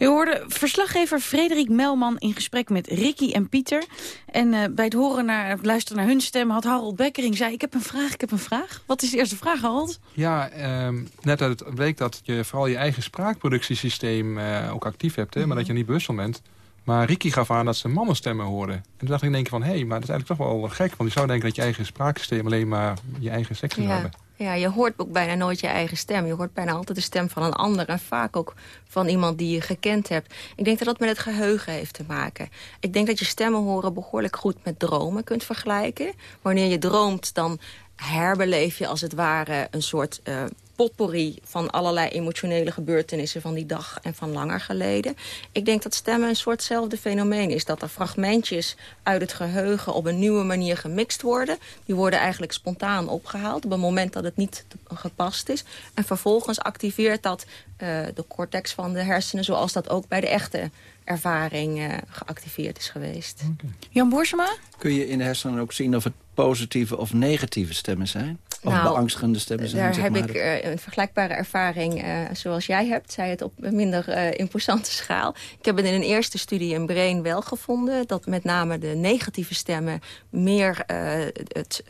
U hoorde verslaggever Frederik Melman in gesprek met Ricky en Pieter. En eh, bij het horen naar, het luisteren naar hun stem had Harold Bekkering zei... ik heb een vraag, ik heb een vraag. Wat is de eerste vraag, Harold? Ja, ehm, net uit het bleek dat je vooral je eigen spraakproductiesysteem eh, ook actief hebt. Hè, Maar dat je niet bewust van bent. Maar Ricky gaf aan dat ze mannenstemmen hoorden. En toen dacht ik in één keer van, hé, maar dat is eigenlijk toch wel gek. Want je zou denken dat je eigen spraaksysteem alleen maar je eigen seks zou Ja. hebben. Ja, je hoort ook bijna nooit je eigen stem. Je hoort bijna altijd de stem van een ander. En vaak ook van iemand die je gekend hebt. Ik denk dat dat met het geheugen heeft te maken. Ik denk dat je stemmen horen behoorlijk goed met dromen kunt vergelijken. Wanneer je droomt, dan herbeleef je als het ware een soort uh, potpourri van allerlei emotionele gebeurtenissen van die dag en van langer geleden. Ik denk dat stemmen een soortzelfde fenomeen is. Dat er fragmentjes uit het geheugen op een nieuwe manier gemixt worden. Die worden eigenlijk spontaan opgehaald op het moment dat het niet gepast is. En vervolgens activeert dat uh, de cortex van de hersenen zoals dat ook bij de echte ervaring uh, geactiveerd is geweest. Okay. Jan Boersema? Kun je in de hersenen ook zien of het positieve of negatieve stemmen zijn? Of nou, beangstigende stemmen zijn? Daar zeg heb maar. ik uh, een vergelijkbare ervaring uh, zoals jij hebt. Zij het op een minder uh, imposante schaal. Ik heb het in een eerste studie in Brain wel gevonden... dat met name de negatieve stemmen meer het,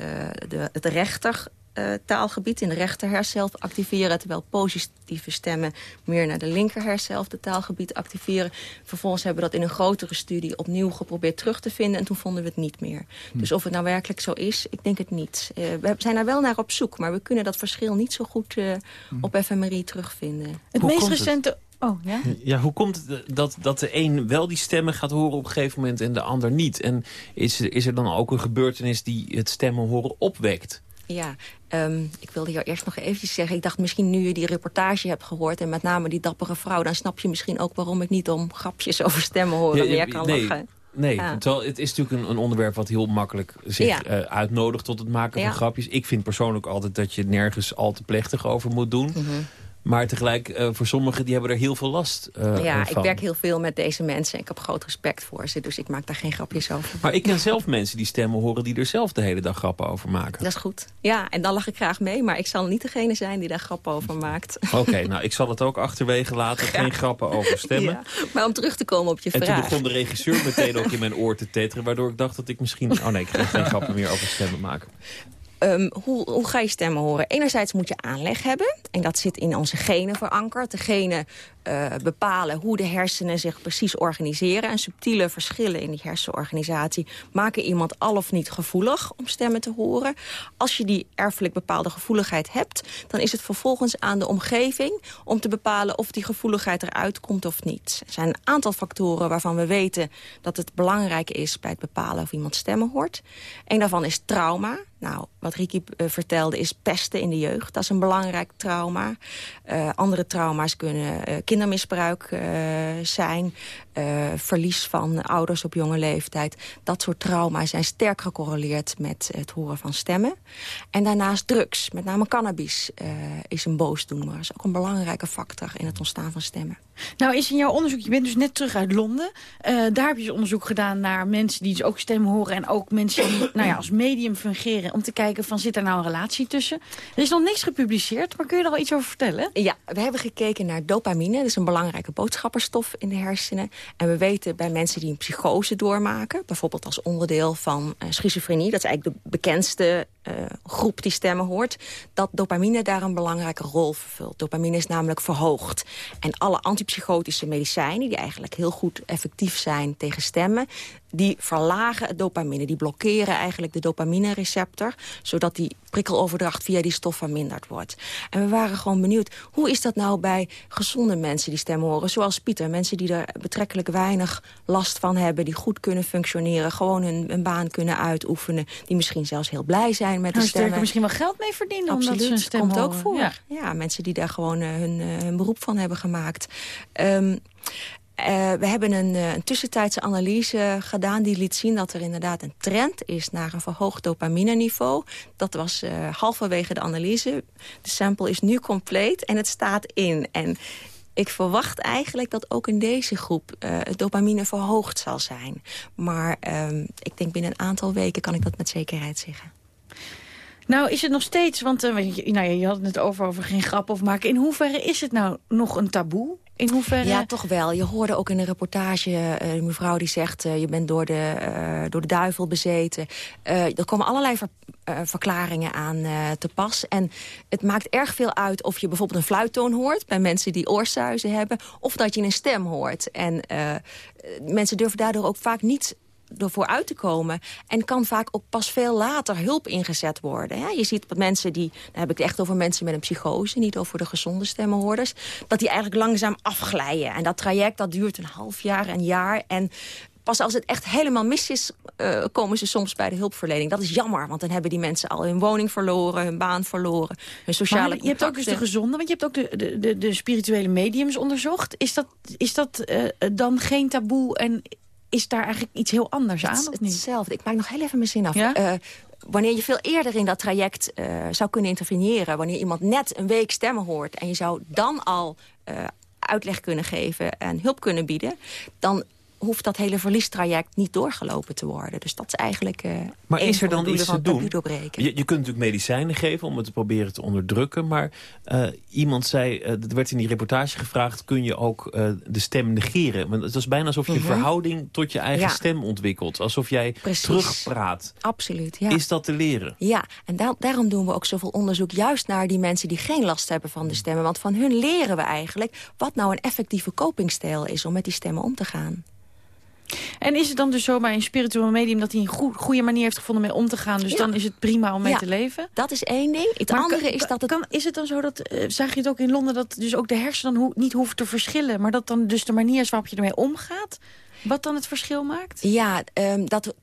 de, het rechter uh, taalgebied in de rechter hersenhelft activeren... terwijl positieve stemmen meer naar de linker hersenhelft de taalgebied activeren. Vervolgens hebben we dat in een grotere studie opnieuw geprobeerd terug te vinden... en toen vonden we het niet meer. Hm. Dus of het nou werkelijk zo is, ik denk het niet. Uh, we zijn daar wel naar op zoek, maar we kunnen dat verschil niet zo goed uh, hm. op fMRI terugvinden. Het Hoe meest recente... Het? Oh, ja? ja, hoe komt het dat, dat de een wel die stemmen gaat horen op een gegeven moment en de ander niet? En is, is er dan ook een gebeurtenis die het stemmen horen opwekt? Ja, um, ik wilde hier eerst nog eventjes zeggen... ik dacht misschien nu je die reportage hebt gehoord... en met name die dappere vrouw... dan snap je misschien ook waarom ik niet om grapjes over stemmen horen ja, meer kan nee. lachen. Nee, ja. terwijl het is natuurlijk een, een, onderwerp wat heel makkelijk zich ja. uh, uitnodigt tot het maken ja. van grapjes. Ik vind persoonlijk altijd dat je nergens al te plechtig over moet doen. Mm -hmm. Maar tegelijk, uh, voor sommigen die hebben er heel veel last uh, Ja, van. ik werk heel veel met deze mensen. Ik heb groot respect voor ze, dus ik maak daar geen grapjes over. Maar ik ken zelf mensen die stemmen horen die er zelf de hele dag grappen over maken. Dat is goed. Ja, en dan lach ik graag mee, maar ik zal niet degene zijn die daar grappen over maakt. Oké, okay, nou ik zal het ook achterwege laten. *laughs* Geen grappen over stemmen. Ja, maar om terug te komen op je en vraag. En toen begon de regisseur meteen ook in mijn oor te teteren... waardoor ik dacht dat ik misschien... *laughs* Oh nee, ik ga geen grappen meer over stemmen maken. Um, hoe, hoe, ga je stemmen horen? Enerzijds moet je aanleg hebben. En dat zit in onze genen verankerd. De genen uh, bepalen hoe de hersenen zich precies organiseren. En subtiele verschillen in die hersenorganisatie... maken iemand al of niet gevoelig om stemmen te horen. Als je die erfelijk bepaalde gevoeligheid hebt... dan is het vervolgens aan de omgeving om te bepalen... of die gevoeligheid eruit komt of niet. Er zijn een aantal factoren waarvan we weten... dat het belangrijk is bij het bepalen of iemand stemmen hoort. Een daarvan is trauma. Nou, wat Ricky uh, vertelde is pesten in de jeugd. Dat is een belangrijk trauma. Uh, andere trauma's kunnen uh, kindermisbruik zijn. verlies van ouders op jonge leeftijd. Dat soort trauma's zijn sterk gecorreleerd met het horen van stemmen. En daarnaast drugs, met name cannabis, is een boosdoener. Dat is ook een belangrijke factor in het ontstaan van stemmen. Nou is in jouw onderzoek, je bent dus net terug uit Londen. daar heb je dus onderzoek gedaan naar mensen die dus ook stemmen horen... en ook mensen die nou ja, als medium fungeren om te kijken van zit er nou een relatie tussen. Er is nog niks gepubliceerd, maar kun je er al iets over vertellen? Ja, we hebben gekeken naar dopamine. Dat is een belangrijke boodschapperstof in de hersenen. En we weten bij mensen die een psychose doormaken... bijvoorbeeld als onderdeel van uh, schizofrenie... dat is eigenlijk de bekendste uh, groep die stemmen hoort... dat dopamine daar een belangrijke rol vervult. Dopamine is namelijk verhoogd. En alle antipsychotische medicijnen... die eigenlijk heel goed effectief zijn tegen stemmen... die verlagen het dopamine. Die blokkeren eigenlijk de dopamine-receptor... zodat die prikkeloverdracht via die stof verminderd wordt. En we waren gewoon benieuwd, hoe is dat nou bij gezonde mensen die stemmen horen? Zoals Pieter, mensen die er betrekkelijk weinig last van hebben... die goed kunnen functioneren, gewoon hun, hun baan kunnen uitoefenen... die misschien zelfs heel blij zijn met nou, de stemmen. er misschien wel geld mee verdienen Absoluut, omdat ze een stem komt horen. ook voor. Ja. Ja. mensen die daar gewoon hun, uh, hun beroep van hebben gemaakt. Um, Uh, we hebben een, uh, een tussentijdse analyse gedaan die liet zien dat er inderdaad een trend is naar een verhoogd dopamine-niveau. Dat was uh, halverwege de analyse. De sample is nu compleet en het staat in. En ik verwacht eigenlijk dat ook in deze groep het dopamine verhoogd zal zijn. Maar ehm, ik denk binnen een aantal weken kan ik dat met zekerheid zeggen. Nou, is het nog steeds, want je, nou, je had het over, over geen grap of maken. In hoeverre is het nou nog een taboe? In hoeverre... Ja, toch wel. Je hoorde ook in een reportage uh, een mevrouw die zegt... Uh, je bent door de, uh, door de duivel bezeten. er komen allerlei ver, verklaringen aan te pas. En het maakt erg veel uit of je bijvoorbeeld een fluittoon hoort... bij mensen die oorsuizen hebben... of dat je een stem hoort. En mensen durven daardoor ook vaak niet ervoor uit te komen. En kan vaak ook pas veel later hulp ingezet worden. Hè? Je ziet dat mensen die, dan heb ik het echt over mensen met een psychose... niet over de gezonde stemmenhoorders... dat die eigenlijk langzaam afglijden. En dat traject dat duurt een half jaar, een jaar. En pas als het echt helemaal mis is, uh, komen ze soms bij de hulpverlening. Dat is jammer, want dan hebben die mensen al hun woning verloren, hun baan verloren, hun sociale maar je hebt ook dus de gezonde, want je hebt ook de, de, de, spirituele mediums onderzocht. Is dat, is dat uh, dan geen taboe en is daar eigenlijk iets heel anders aan? Het, hetzelfde. Ik maak nog heel even mijn zin af. Ja? Uh, wanneer je veel eerder in dat traject uh, zou kunnen interveneren... wanneer iemand net een week stemmen hoort... en je zou dan al uh, uitleg kunnen geven en hulp kunnen bieden... dan hoeft dat hele verliestraject niet doorgelopen te worden. Dus dat is eigenlijk uh, Maar is er dan iets te doen? Je, je, kunt natuurlijk medicijnen geven om het te proberen te onderdrukken. Maar uh, iemand zei, uh, er werd in die reportage gevraagd... kun je ook de stem negeren? Want het was bijna alsof je -hmm. verhouding tot je eigen ja. stem ontwikkelt. Alsof jij Precies. terugpraat. Absoluut, ja. Is dat te leren? Ja, en da daarom doen we ook zoveel onderzoek... juist naar die mensen die geen last hebben van de stemmen. Want van hun leren we eigenlijk... wat nou een effectieve copingstijl is om met die stemmen om te gaan. En is het dan dus zo bij een spiritueel medium... dat hij een goe goede manier heeft gevonden mee om te gaan... dus dan is het prima om mee te leven? dat is één ding. Het maar andere is dat het... Kan, is het dan zo dat, uh, zag je het ook in Londen... dat dus ook de hersenen ho niet hoeven te verschillen... maar dat dan dus de manier is waarop je ermee omgaat... wat dan het verschil maakt? Ja, um, dat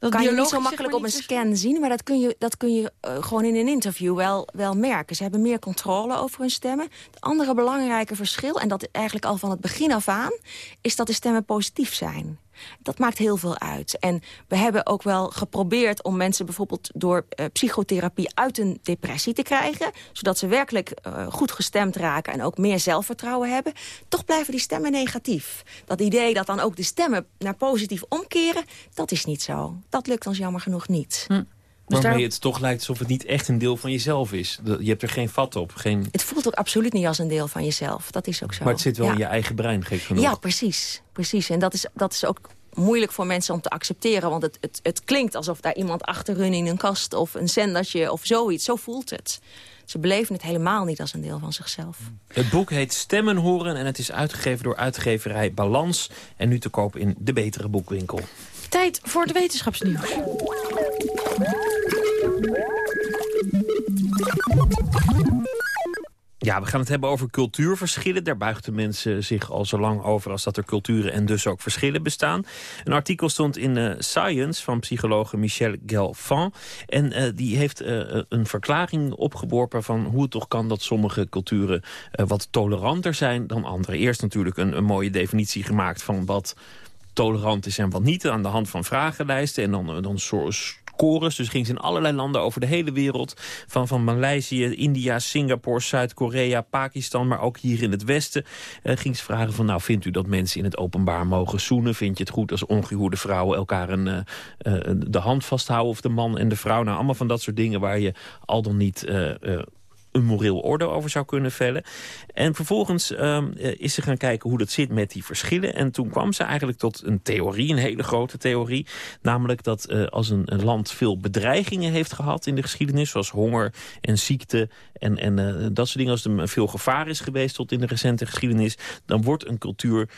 dat kan je niet zo makkelijk op een scan zien, maar dat kun je, dat kun je uh, gewoon in een interview wel, wel merken. Ze hebben meer controle over hun stemmen. Het andere belangrijke verschil, en dat eigenlijk al van het begin af aan... is dat de stemmen positief zijn. Dat maakt heel veel uit. En we hebben ook wel geprobeerd om mensen bijvoorbeeld door uh, psychotherapie uit een depressie te krijgen. Zodat ze werkelijk uh, goed gestemd raken en ook meer zelfvertrouwen hebben. Toch blijven die stemmen negatief. Dat idee dat dan ook de stemmen naar positief omkeren, dat is niet zo. Dat lukt ons jammer genoeg niet. Hm. Dus Waarmee het toch lijkt alsof het niet echt een deel van jezelf is. Je hebt er geen vat op. Geen... Het voelt ook absoluut niet als een deel van jezelf. Dat is ook zo. Maar het zit wel ja. in je eigen brein, gek genoeg. Ja, precies. precies. En dat is, dat is ook moeilijk voor mensen om te accepteren. Want het, het, het klinkt alsof daar iemand achter hun in een kast... of een zendertje of zoiets. Zo voelt het. Ze beleven het helemaal niet als een deel van zichzelf. Het boek heet Stemmen horen en het is uitgegeven door uitgeverij Balans. En nu te koop in de betere boekwinkel. Tijd voor de wetenschapsnieuws. Ja, we gaan het hebben over cultuurverschillen. Daar buigden mensen zich al zo lang over als dat er culturen en dus ook verschillen bestaan. Een artikel stond in uh, Science van psycholoog Michel Gelfand. En uh, die heeft uh, een verklaring opgeworpen van hoe het toch kan dat sommige culturen wat toleranter zijn dan andere. Eerst natuurlijk een, een mooie definitie gemaakt van wat tolerant is en wat niet... aan de hand van vragenlijsten en dan, dan scores. Dus ging ze in allerlei landen over de hele wereld. Van, van Maleisië, India, Singapore, Zuid-Korea, Pakistan... maar ook hier in het Westen uh, ging ze vragen van... nou, vindt u dat mensen in het openbaar mogen zoenen? Vind je het goed als ongehuwde vrouwen elkaar een, uh, uh, de hand vasthouden... of de man en de vrouw? Nou, allemaal van dat soort dingen waar je al dan niet een moreel oordeel over zou kunnen vellen. En vervolgens um, is ze gaan kijken hoe dat zit met die verschillen. En toen kwam ze eigenlijk tot een theorie, een hele grote theorie. Namelijk dat uh, als een, een, land veel bedreigingen heeft gehad in de geschiedenis... zoals honger en ziekte en, en uh, dat soort dingen... als er veel gevaar is geweest tot in de recente geschiedenis... dan wordt een cultuur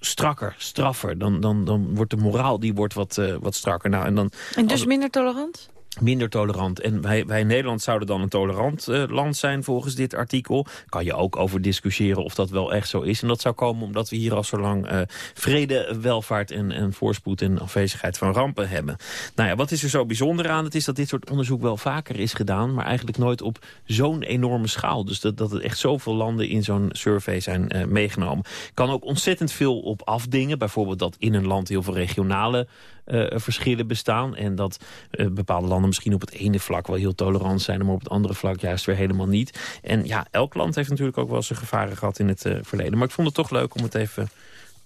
strakker, straffer. Dan, dan, dan wordt de moraal die wordt wat, wat strakker. Nou, en, dan, en dus minder tolerant? Minder tolerant. En wij, wij in Nederland zouden dan een tolerant uh, land zijn volgens dit artikel. Kan je ook over discussiëren of dat wel echt zo is. En dat zou komen omdat we hier al zo lang uh, vrede, welvaart en, en voorspoed en afwezigheid van rampen hebben. Nou ja, wat is er zo bijzonder aan? Het is dat dit soort onderzoek wel vaker is gedaan, maar eigenlijk nooit op zo'n enorme schaal. Dus dat, dat het echt zoveel landen in zo'n survey zijn uh, meegenomen. Kan ook ontzettend veel op afdingen. Bijvoorbeeld dat in een land heel veel regionale uh, verschillen bestaan. En dat uh, bepaalde landen misschien op het ene vlak wel heel tolerant zijn... maar op het andere vlak juist weer helemaal niet. En ja, elk land heeft natuurlijk ook wel zijn gevaren gehad in het verleden. Maar ik vond het toch leuk om het even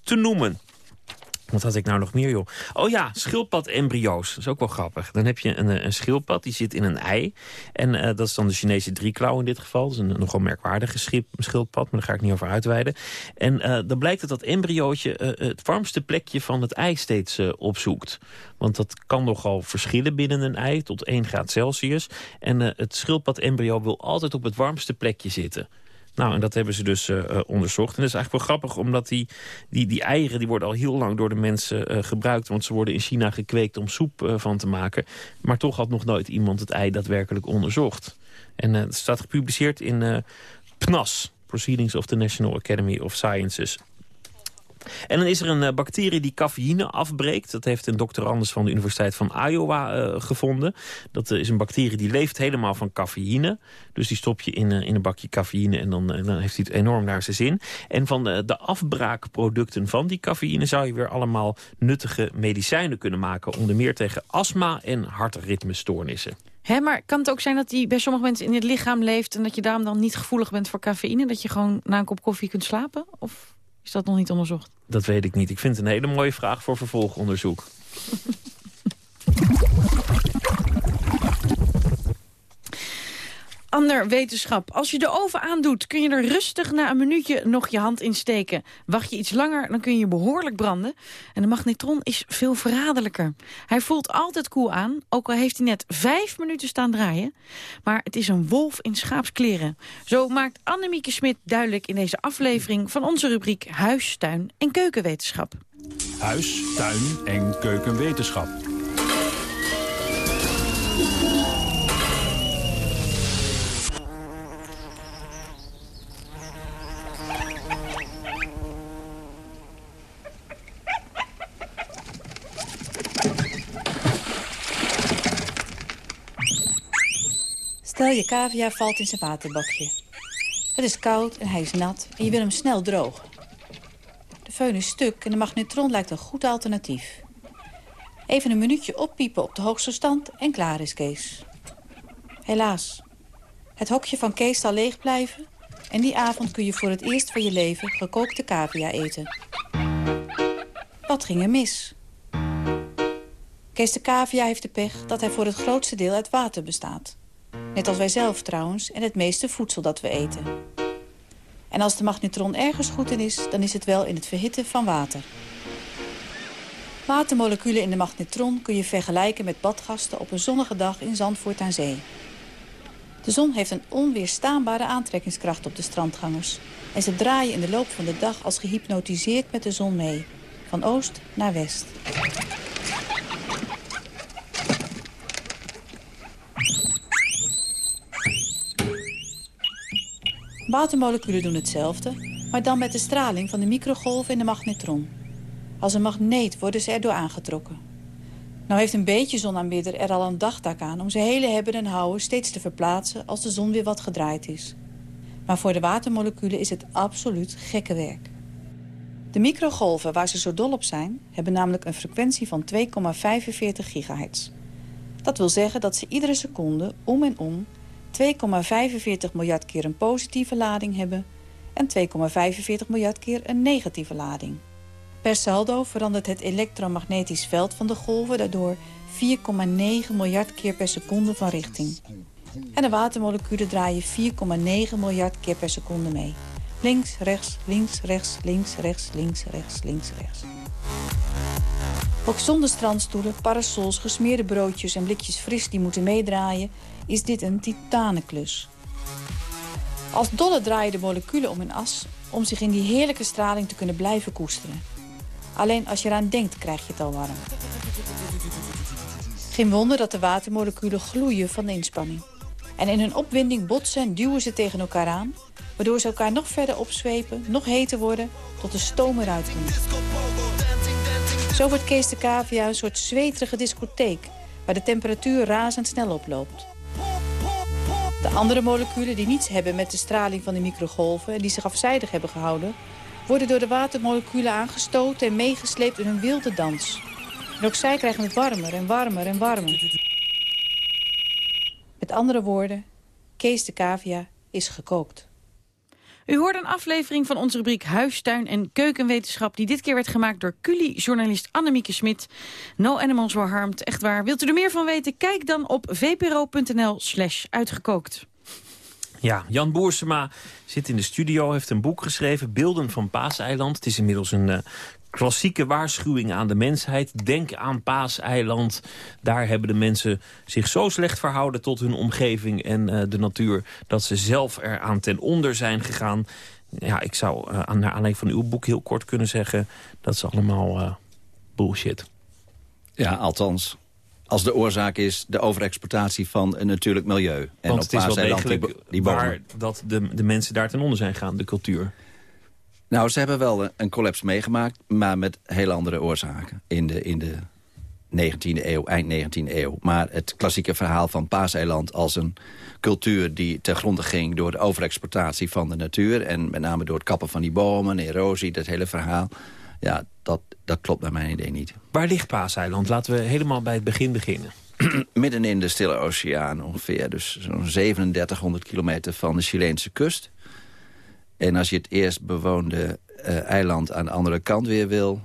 te noemen. Wat had ik nou nog meer, joh? Oh ja, schildpad-embryo's. Dat is ook wel grappig. Dan heb je een, een schildpad, die zit in een ei. En uh, dat is dan de Chinese drieklauw in dit geval. Dat is een nogal merkwaardige schildpad, maar daar ga ik niet over uitweiden. En uh, dan blijkt dat dat embryootje het warmste plekje van het ei steeds opzoekt. Want dat kan nogal verschillen binnen een ei, tot 1 graad Celsius. En het schildpad-embryo wil altijd op het warmste plekje zitten. Nou, en dat hebben ze dus uh, onderzocht. En dat is eigenlijk wel grappig, omdat die, die, die eieren... die worden al heel lang door de mensen uh, gebruikt. Want ze worden in China gekweekt om soep van te maken. Maar toch had nog nooit iemand het ei daadwerkelijk onderzocht. En het staat gepubliceerd in PNAS... Proceedings of the National Academy of Sciences. En dan is er een uh, bacterie die cafeïne afbreekt. Dat heeft een doctorandus van de Universiteit van Iowa uh, gevonden. Dat uh, is een bacterie die leeft helemaal van cafeïne. Dus die stop je in, in een bakje cafeïne en dan, dan heeft hij het enorm naar zijn zin. En van de, de afbraakproducten van die cafeïne... zou je weer allemaal nuttige medicijnen kunnen maken. Onder meer tegen astma en hartritmestoornissen. Hè, maar kan het ook zijn dat die bij sommige mensen in het lichaam leeft... en dat je daarom dan niet gevoelig bent voor cafeïne? Dat je gewoon na een kop koffie kunt slapen? Of is dat nog niet onderzocht? Dat weet ik niet. Ik vind het een hele mooie vraag voor vervolgonderzoek. *laughs* Ander wetenschap. Als je de oven aandoet, kun je er rustig na een minuutje nog je hand in steken. Wacht je iets langer, dan kun je behoorlijk branden. En de magnetron is veel verraderlijker. Hij voelt altijd koel aan, ook al heeft hij net vijf minuten staan draaien. Maar het is een wolf in schaapskleren. Zo maakt Annemieke Smit duidelijk in deze aflevering van onze rubriek Huis, Tuin en Keukenwetenschap. Huis, Tuin en Keukenwetenschap. Stel je cavia valt in zijn waterbakje. Het is koud en hij is nat en je wil hem snel drogen. De föhn is stuk en de magnetron lijkt een goed alternatief. Even een minuutje oppiepen op de hoogste stand en klaar is Kees. Helaas, het hokje van Kees zal leeg blijven... en die avond kun je voor het eerst van je leven gekookte cavia eten. Wat ging er mis? Kees de cavia heeft de pech dat hij voor het grootste deel uit water bestaat. Net als wij zelf trouwens en het meeste voedsel dat we eten. En als de magnetron ergens goed in is, dan is het wel in het verhitten van water. Watermoleculen in de magnetron kun je vergelijken met badgasten op een zonnige dag in Zandvoort aan zee. De zon heeft een onweerstaanbare aantrekkingskracht op de strandgangers. En ze draaien in de loop van de dag als gehypnotiseerd met de zon mee. Van oost naar west. Watermoleculen doen hetzelfde, maar dan met de straling van de microgolven in de magnetron. Als een magneet worden ze erdoor aangetrokken. Nou heeft een beetje zonaanbidder er al een dagtaak aan... om zijn hele hebben en houden steeds te verplaatsen als de zon weer wat gedraaid is. Maar voor de watermoleculen is het absoluut gekke werk. De microgolven waar ze zo dol op zijn... hebben namelijk een frequentie van 2,45 gigahertz. Dat wil zeggen dat ze iedere seconde om en om 2,45 miljard keer een positieve lading hebben en 2,45 miljard keer een negatieve lading. Per saldo verandert het elektromagnetisch veld van de golven daardoor 4,9 miljard keer per seconde van richting. En de watermoleculen draaien 4,9 miljard keer per seconde mee. Links, rechts, links, rechts, links, rechts, links, rechts, links, rechts. Ook zonder strandstoelen, parasols, gesmeerde broodjes en blikjes fris die moeten meedraaien is dit een titanenklus. Als dolle draaien de moleculen om een as om zich in die heerlijke straling te kunnen blijven koesteren. Alleen als je eraan denkt krijg je het al warm. Geen wonder dat de watermoleculen gloeien van de inspanning. En in hun opwinding botsen en duwen ze tegen elkaar aan... waardoor ze elkaar nog verder opzwepen, nog heter worden... tot de stoom eruit komt. Zo wordt Kees de Cavia een soort zweterige discotheek... waar de temperatuur razendsnel oploopt. De andere moleculen die niets hebben met de straling van de microgolven... en die zich afzijdig hebben gehouden... worden door de watermoleculen aangestoten en meegesleept in een wilde dans. En ook zij krijgen het warmer en warmer en warmer. Met andere woorden, Kees de cavia is gekookt. U hoort een aflevering van onze rubriek Huistuin en Keukenwetenschap... die dit keer werd gemaakt door Culi-journalist Annemieke Smit. No Animals Were Harmed, echt waar. Wilt u er meer van weten? Kijk dan op vpro.nl slash uitgekookt. Ja, Jan Boersema zit in de studio, heeft een boek geschreven... Beelden van Paaseiland. Het is inmiddels een uh, klassieke waarschuwing aan de mensheid. Denk aan Paaseiland. Daar hebben de mensen zich zo slecht verhouden tot hun omgeving en uh, de natuur... dat ze zelf eraan ten onder zijn gegaan. Ja, ik zou uh, naar aanleiding van uw boek heel kort kunnen zeggen... dat is allemaal uh, bullshit. Ja, althans, als de oorzaak is de overexploitatie van een natuurlijk milieu. En Want het is wel degelijk die, die waar dat de, de mensen daar ten onder zijn gaan, de cultuur. Nou, ze hebben wel een collapse meegemaakt, maar met heel andere oorzaken in de, in de 19e eeuw, eind 19e eeuw. Maar het klassieke verhaal van Paaseiland als een cultuur die ten gronde ging door de overexploitatie van de natuur en met name door het kappen van die bomen, erosie, dat hele verhaal. Ja, dat, dat klopt naar mijn idee niet. Waar ligt Paaseiland? Laten we helemaal bij het begin beginnen. *clears throat* Midden in de Stille Oceaan ongeveer. Dus zo'n 3700 kilometer van de Chileense kust. En als je het eerst bewoonde uh, eiland aan de andere kant weer wil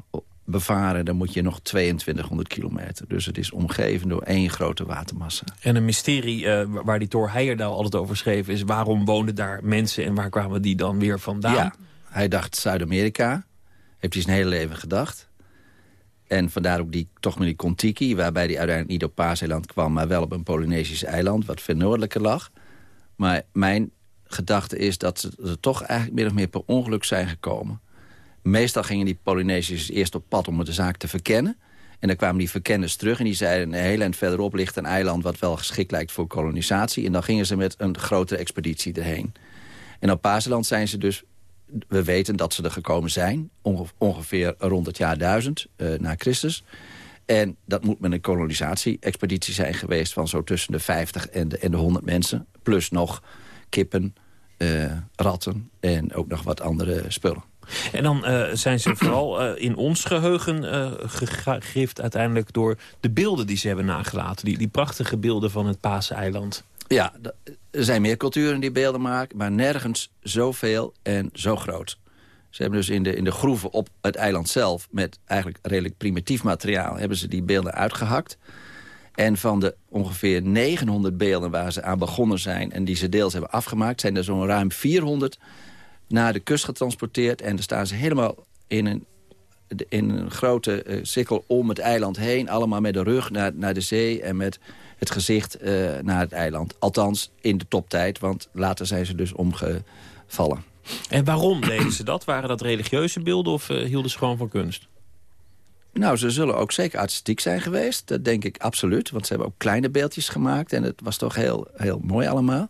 bevaren... dan moet je nog 2200 kilometer. Dus het is omgeven door één grote watermassa. En een mysterie uh, waar die Thor Heyerdahl altijd over schreef... is waarom woonden daar mensen en waar kwamen die dan weer vandaan? Ja, hij dacht Zuid-Amerika. Heeft hij zijn hele leven gedacht. En vandaar ook die, toch maar die Kontiki... waarbij hij uiteindelijk niet op Paaseiland kwam... maar wel op een Polynesisch eiland, wat veel noordelijker lag. Maar mijn gedachte is dat ze toch eigenlijk meer of meer per ongeluk zijn gekomen. Meestal gingen die Polynesiërs eerst op pad om de zaak te verkennen. En dan kwamen die verkenners terug en die zeiden... een heel eind verderop ligt een eiland wat wel geschikt lijkt voor kolonisatie. En dan gingen ze met een grotere expeditie erheen. En op Paasland zijn ze dus... We weten dat ze er gekomen zijn, ongeveer rond het jaar 1000 uh, na Christus. En dat moet met een kolonisatie-expeditie zijn geweest... van zo tussen de 50 en de, en de 100 mensen. Plus nog kippen, uh, ratten en ook nog wat andere spullen. En dan uh, zijn ze vooral uh, in ons geheugen uh, gegrift uiteindelijk door de beelden die ze hebben nagelaten. Die, die prachtige beelden van het Paaseiland. Ja, er zijn meer culturen die beelden maken, maar nergens zoveel en zo groot. Ze hebben dus in de, in de groeven op het eiland zelf... met eigenlijk redelijk primitief materiaal... hebben ze die beelden uitgehakt. En van de ongeveer 900 beelden waar ze aan begonnen zijn... en die ze deels hebben afgemaakt... zijn er zo'n ruim 400 naar de kust getransporteerd. En dan staan ze helemaal in een, in een grote uh, cirkel om het eiland heen. Allemaal met de rug naar, naar de zee en met het gezicht uh, naar het eiland. Althans in de toptijd, want later zijn ze dus omgevallen. En waarom deden ze dat? Waren dat religieuze beelden of uh, hielden ze gewoon van kunst? Nou, ze zullen ook zeker artistiek zijn geweest. Dat denk ik absoluut. Want ze hebben ook kleine beeldjes gemaakt. En het was toch heel, heel mooi allemaal.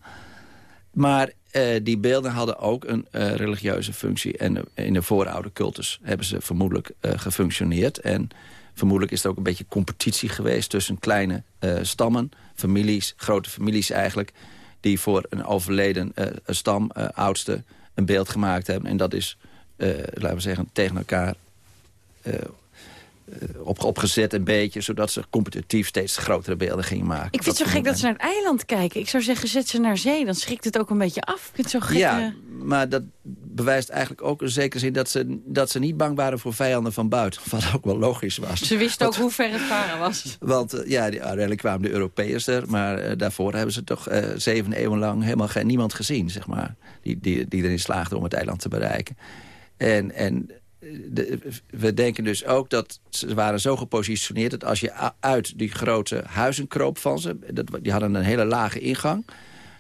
Maar uh, die beelden hadden ook een uh, religieuze functie. En in de vooroude cultus hebben ze vermoedelijk gefunctioneerd. En vermoedelijk is er ook een beetje competitie geweest... tussen kleine stammen, families, grote families eigenlijk... die voor een overleden stam, oudste, een beeld gemaakt hebben. En dat is, laten we zeggen, tegen elkaar eh, op, opgezet een beetje... zodat ze competitief steeds grotere beelden gingen maken. Ik vind het zo gek dat ze naar het eiland kijken. Ik zou zeggen, zet ze naar zee, dan schrikt het ook een beetje af. Ik vind het zo gek. Ja, maar dat bewijst eigenlijk ook in zekere zin... Dat ze, dat ze niet bang waren voor vijanden van buiten. *laughs* Wat ook wel logisch was. Ze wisten ook hoe ver het varen was. *laughs* Want uh, ja, uiteindelijk kwamen de Europeërs er... maar uh, daarvoor hebben ze toch zeven eeuwen lang helemaal geen, niemand gezien, zeg maar. Die, die, die erin slaagde om het eiland te bereiken. En... en we denken dus ook dat ze waren zo gepositioneerd... dat als je uit die grote huizen kroop van ze... Dat, die hadden een hele lage ingang...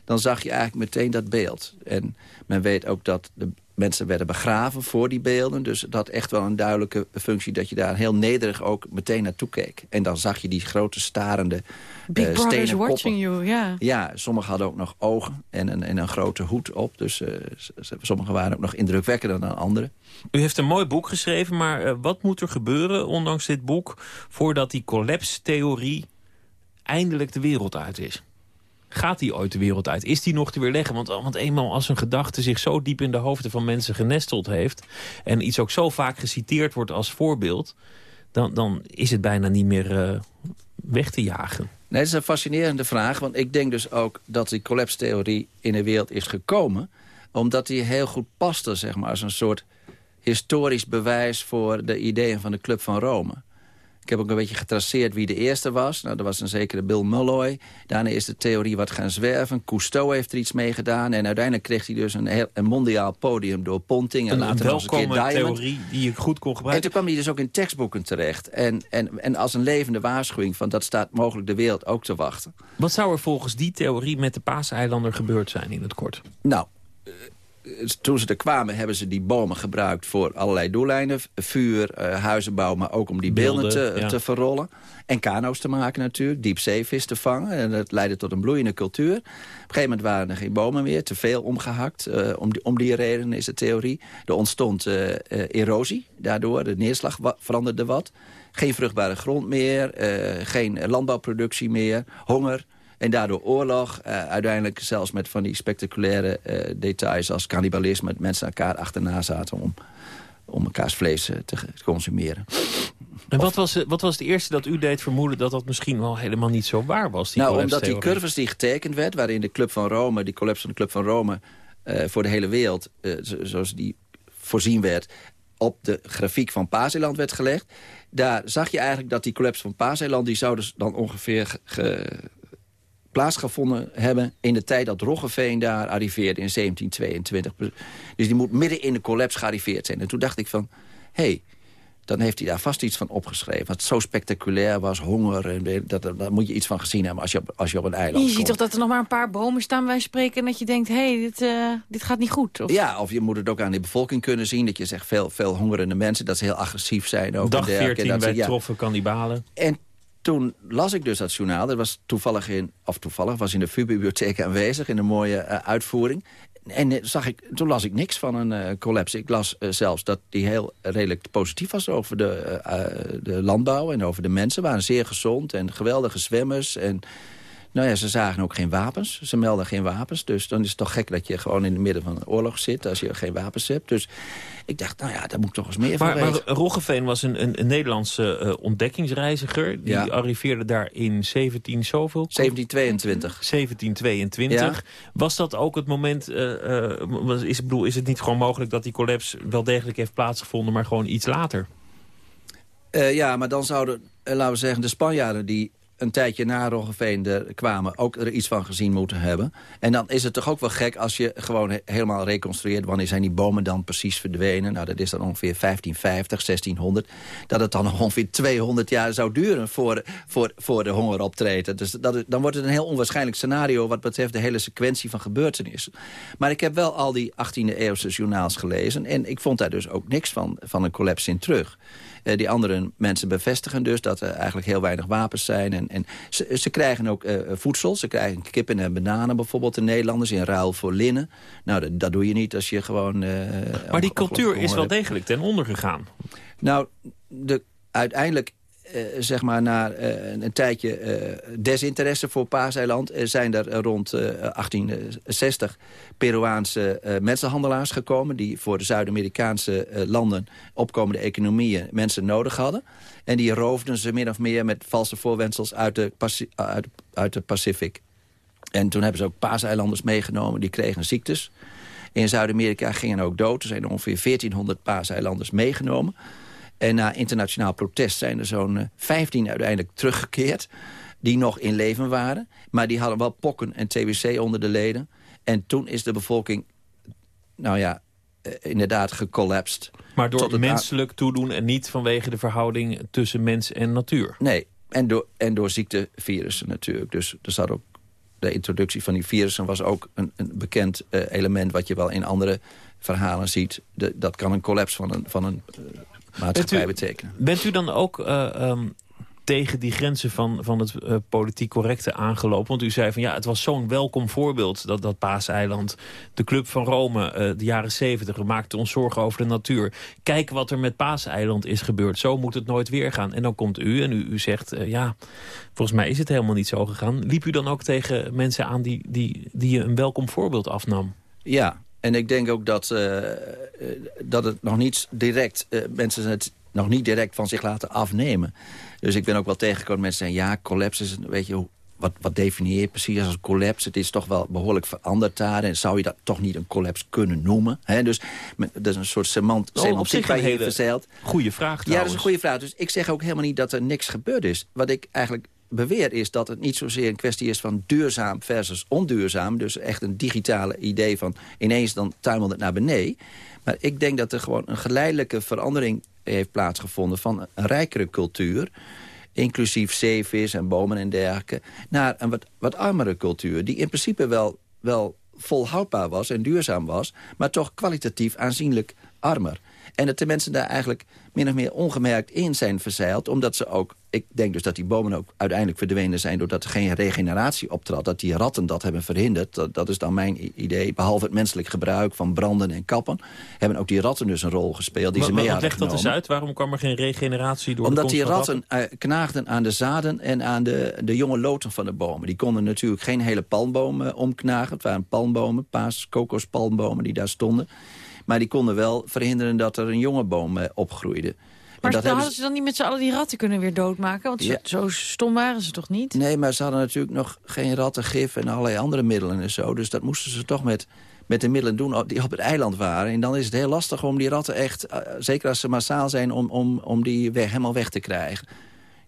dan zag je eigenlijk meteen dat beeld. En men weet ook dat de mensen werden begraven voor die beelden. Dus dat echt wel een duidelijke functie... dat je daar heel nederig ook meteen naartoe keek. En dan zag je die grote starende Big uh, stenen koppen. watching you, ja. Ja, sommigen hadden ook nog ogen en een, en een grote hoed op. Dus uh, sommigen waren ook nog indrukwekkender dan anderen. U heeft een mooi boek geschreven, maar uh, wat moet er gebeuren, ondanks dit boek... voordat die collapse-theorie eindelijk de wereld uit is? Gaat die ooit de wereld uit? Is die nog te weerleggen? Want, want eenmaal als een gedachte zich zo diep in de hoofden van mensen genesteld heeft... en iets ook zo vaak geciteerd wordt als voorbeeld... dan, dan is het bijna niet meer uh, weg te jagen. Nee, dat is een fascinerende vraag. Want ik denk dus ook dat die collapse-theorie in de wereld is gekomen... omdat die heel goed paste, zeg maar, als een soort historisch bewijs... voor de ideeën van de Club van Rome. Ik heb ook een beetje getraceerd wie de eerste was. Nou, dat was een zekere Bill Mulloy. Daarna is de theorie wat gaan zwerven. Cousteau heeft er iets mee gedaan. En uiteindelijk kreeg hij dus een, heel, een mondiaal podium door Ponting. En Een, later een nog eens een keer theorie die je goed kon En gebruiken. toen kwam hij dus ook in tekstboeken terecht. En, en, en als een levende waarschuwing van dat staat mogelijk de wereld ook te wachten. Wat zou er volgens die theorie met de Paaseilander gebeurd zijn in het kort? Nou, toen ze er kwamen hebben ze die bomen gebruikt voor allerlei doeleinden. Vuur, eh, huizenbouw, maar ook om die beelden, Beelden, te, ja. te verrollen. En kano's te maken natuurlijk, diepzeevis te vangen. En dat leidde tot een bloeiende cultuur. Op een gegeven moment waren er geen bomen meer, te veel omgehakt. Eh, om, die, om die reden is de theorie. Er ontstond eh, eh, erosie daardoor, de neerslag wa- veranderde wat. Geen vruchtbare grond meer, eh, geen landbouwproductie meer, honger... En daardoor oorlog, eh, uiteindelijk zelfs met van die spectaculaire eh, details... als cannibalisme, dat mensen elkaar achterna zaten om, om elkaars vlees eh, te, consumeren. En wat was, het- wat was het eerste dat u deed vermoeden dat dat misschien wel helemaal niet zo waar was? Die nou, omdat die curves die getekend werd... waarin de Club van Rome, die collapse van de Club van Rome... voor de hele wereld, zo- zoals die voorzien werd... op de grafiek van Paaseiland werd gelegd... daar zag je eigenlijk dat die collapse van Paaseiland... die zou dus dan ongeveer ge- ge- plaatsgevonden hebben... in de tijd dat Roggeveen daar arriveerde in 1722. Dus die moet midden in de collapse gearriveerd zijn. En toen dacht ik van, hé... Hey, dan heeft hij daar vast iets van opgeschreven. Wat zo spectaculair was, honger. En dat, dat, daar moet je iets van gezien hebben als je op, als je op een eiland Je ziet komt. toch dat er nog maar een paar bomen staan, wij spreken... en dat je denkt, hé, hey, dit, eh, dit gaat niet goed. Of... Ja, of je moet het ook aan de bevolking kunnen zien. Dat je zegt veel, veel hongerende mensen, dat ze heel agressief zijn. Ook en Dag dergelijke. 14, dat ze- wij ja. troffen kannibalen. En toen las ik dus dat journaal. Dat was toevallig in, of toevallig, was in de VU-bibliotheek aanwezig... in een mooie eh, uitvoering. En eh, zag ik, toen las ik niks van een eh, collapse. Ik las zelfs dat die heel redelijk positief was over de, de landbouw... en over de mensen. waren zeer gezond en geweldige zwemmers. En nou ja, ze zagen ook geen wapens. Ze melden geen wapens. Dus dan is het toch gek dat je gewoon in het midden van een oorlog zit... als je geen wapens hebt. Dus ik dacht, nou ja, daar moet ik toch eens meer Maar, van maar. Roggeveen was een, een, een Nederlandse eh, ontdekkingsreiziger. Die Ja. arriveerde daar in 17 zoveel? 1722. 1722. Ja. Was dat ook het moment, was- is, bedoel, is het niet gewoon mogelijk dat die collapse wel degelijk heeft plaatsgevonden, maar gewoon iets later? Ja, maar dan zouden, laten we zeggen, de Spanjaarden die een tijdje na Roggeveen er kwamen... ook er iets van gezien moeten hebben. En dan is het toch ook wel gek als je gewoon he- helemaal reconstrueert... wanneer zijn die bomen dan precies verdwenen. Nou, dat is dan ongeveer 1550, 1600. Dat het dan *laughs* ongeveer 200 jaar zou duren voor, voor, voor de honger optreedt. Dus dat, dan wordt het een heel onwaarschijnlijk scenario... wat betreft de hele sequentie van gebeurtenissen. Maar ik heb wel al die 18e eeuwse journaals gelezen... en ik vond daar dus ook niks van, van een collapse in terug. Eh, die andere mensen bevestigen dus dat er eigenlijk heel weinig wapens zijn. En, en ze, ze krijgen ook eh, voedsel. Ze krijgen kippen en bananen bijvoorbeeld, de Nederlanders, in ruil voor linnen. Nou, dat, dat doe je niet als je gewoon... eh, Maar die cultuur is wel degelijk ten onder gegaan. Nou, de, uiteindelijk, eh, zeg maar, na eh, een, tijdje eh, desinteresse voor Paaseiland... zijn er rond eh, 1860 Peruaanse mensenhandelaars gekomen... die voor de Zuid-Amerikaanse landen opkomende economieën mensen nodig hadden. En die roofden ze min of meer met valse voorwendsels uit de, uit, uit de Pacific. En toen hebben ze ook paaseilanders meegenomen, die kregen ziektes. In Zuid-Amerika gingen ook dood. Er zijn ongeveer 1400 paaseilanders meegenomen. En na internationaal protest zijn er zo'n eh, 15 uiteindelijk teruggekeerd... die nog in leven waren. Maar die hadden wel pokken en TBC onder de leden. En toen is de bevolking, nou ja, eh, inderdaad gecollapsed. Maar door het menselijk toedoen en niet vanwege de verhouding tussen mens en natuur. Nee, en door, en door ziektevirussen natuurlijk. Dus er zat ook de introductie van die virussen was ook een, een bekend eh, element... wat je wel in andere verhalen ziet. De, dat kan een collapse van een, van een eh, maatschappij Bent u- betekenen. Bent u dan ook eh, ehm, tegen die grenzen van, van het eh, politiek correcte aangelopen? Want u zei van ja, het was zo'n welkom voorbeeld, dat, dat Paaseiland. De Club van Rome, eh, de jaren zeventig, we maakten ons zorgen over de natuur. Kijk wat er met Paaseiland is gebeurd. Zo moet het nooit weer gaan. En dan komt u en u, u zegt, ja, volgens mij is het helemaal niet zo gegaan. Liep u dan ook tegen mensen aan die, die, die je een welkom voorbeeld afnam? Ja, en ik denk ook dat, eh, eh, dat het nog niet direct... eh, mensen het nog niet direct van zich laten afnemen. Dus ik ben ook wel tegengekomen met mensen zeggen... ja, collapse is een beetje... hoe- wat, wat definieer je precies als een collapse? Het is toch wel behoorlijk veranderd daar. En zou je dat toch niet een collapse kunnen noemen? Hè? Dus dat is een soort semant, Oh, semantiek op zich waar je verzeilt. Goeie vraag Ja, dat is trouwens. een goede vraag. Dus ik zeg ook helemaal niet dat er niks gebeurd is. Wat ik eigenlijk beweer is dat het niet zozeer een kwestie is van duurzaam versus onduurzaam. Dus echt een digitale idee van ineens dan tuimelt het naar beneden. Maar ik denk dat er gewoon een geleidelijke verandering heeft plaatsgevonden van een rijkere cultuur inclusief zeevis en bomen en dergelijke... naar een wat, wat armere cultuur... die in principe wel, wel volhoudbaar was en duurzaam was... maar toch kwalitatief aanzienlijk armer. En dat de mensen daar eigenlijk min of meer ongemerkt in zijn verzeild... omdat ze ook, ik denk dus dat die bomen ook uiteindelijk verdwenen zijn... doordat er geen regeneratie optrad, dat die ratten dat hebben verhinderd. Dat, dat is dan mijn idee. Behalve het menselijk gebruik van branden en kappen... hebben ook die ratten dus een rol gespeeld die Maar- ze maar mee hadden legt dat eens uit? Waarom kwam er geen regeneratie door omdat die ratten eh, knaagden aan de zaden en aan de, de jonge loten van de bomen. Die konden natuurlijk geen hele palmbomen omknagen. Het waren palmbomen, paas, kokospalmbomen die daar stonden. Maar die konden wel verhinderen dat er een jonge boom eh, opgroeide. Maar dat hadden ze dan niet met z'n allen die ratten kunnen weer doodmaken? Want Ja. zo stom waren ze toch niet? Nee, maar ze hadden natuurlijk nog geen rattengif en allerlei andere middelen en zo. Dus dat moesten ze toch met, met de middelen doen die op het eiland waren. En dan is het heel lastig om die ratten echt, eh, zeker als ze massaal zijn, om, om, om die weg, helemaal weg te krijgen.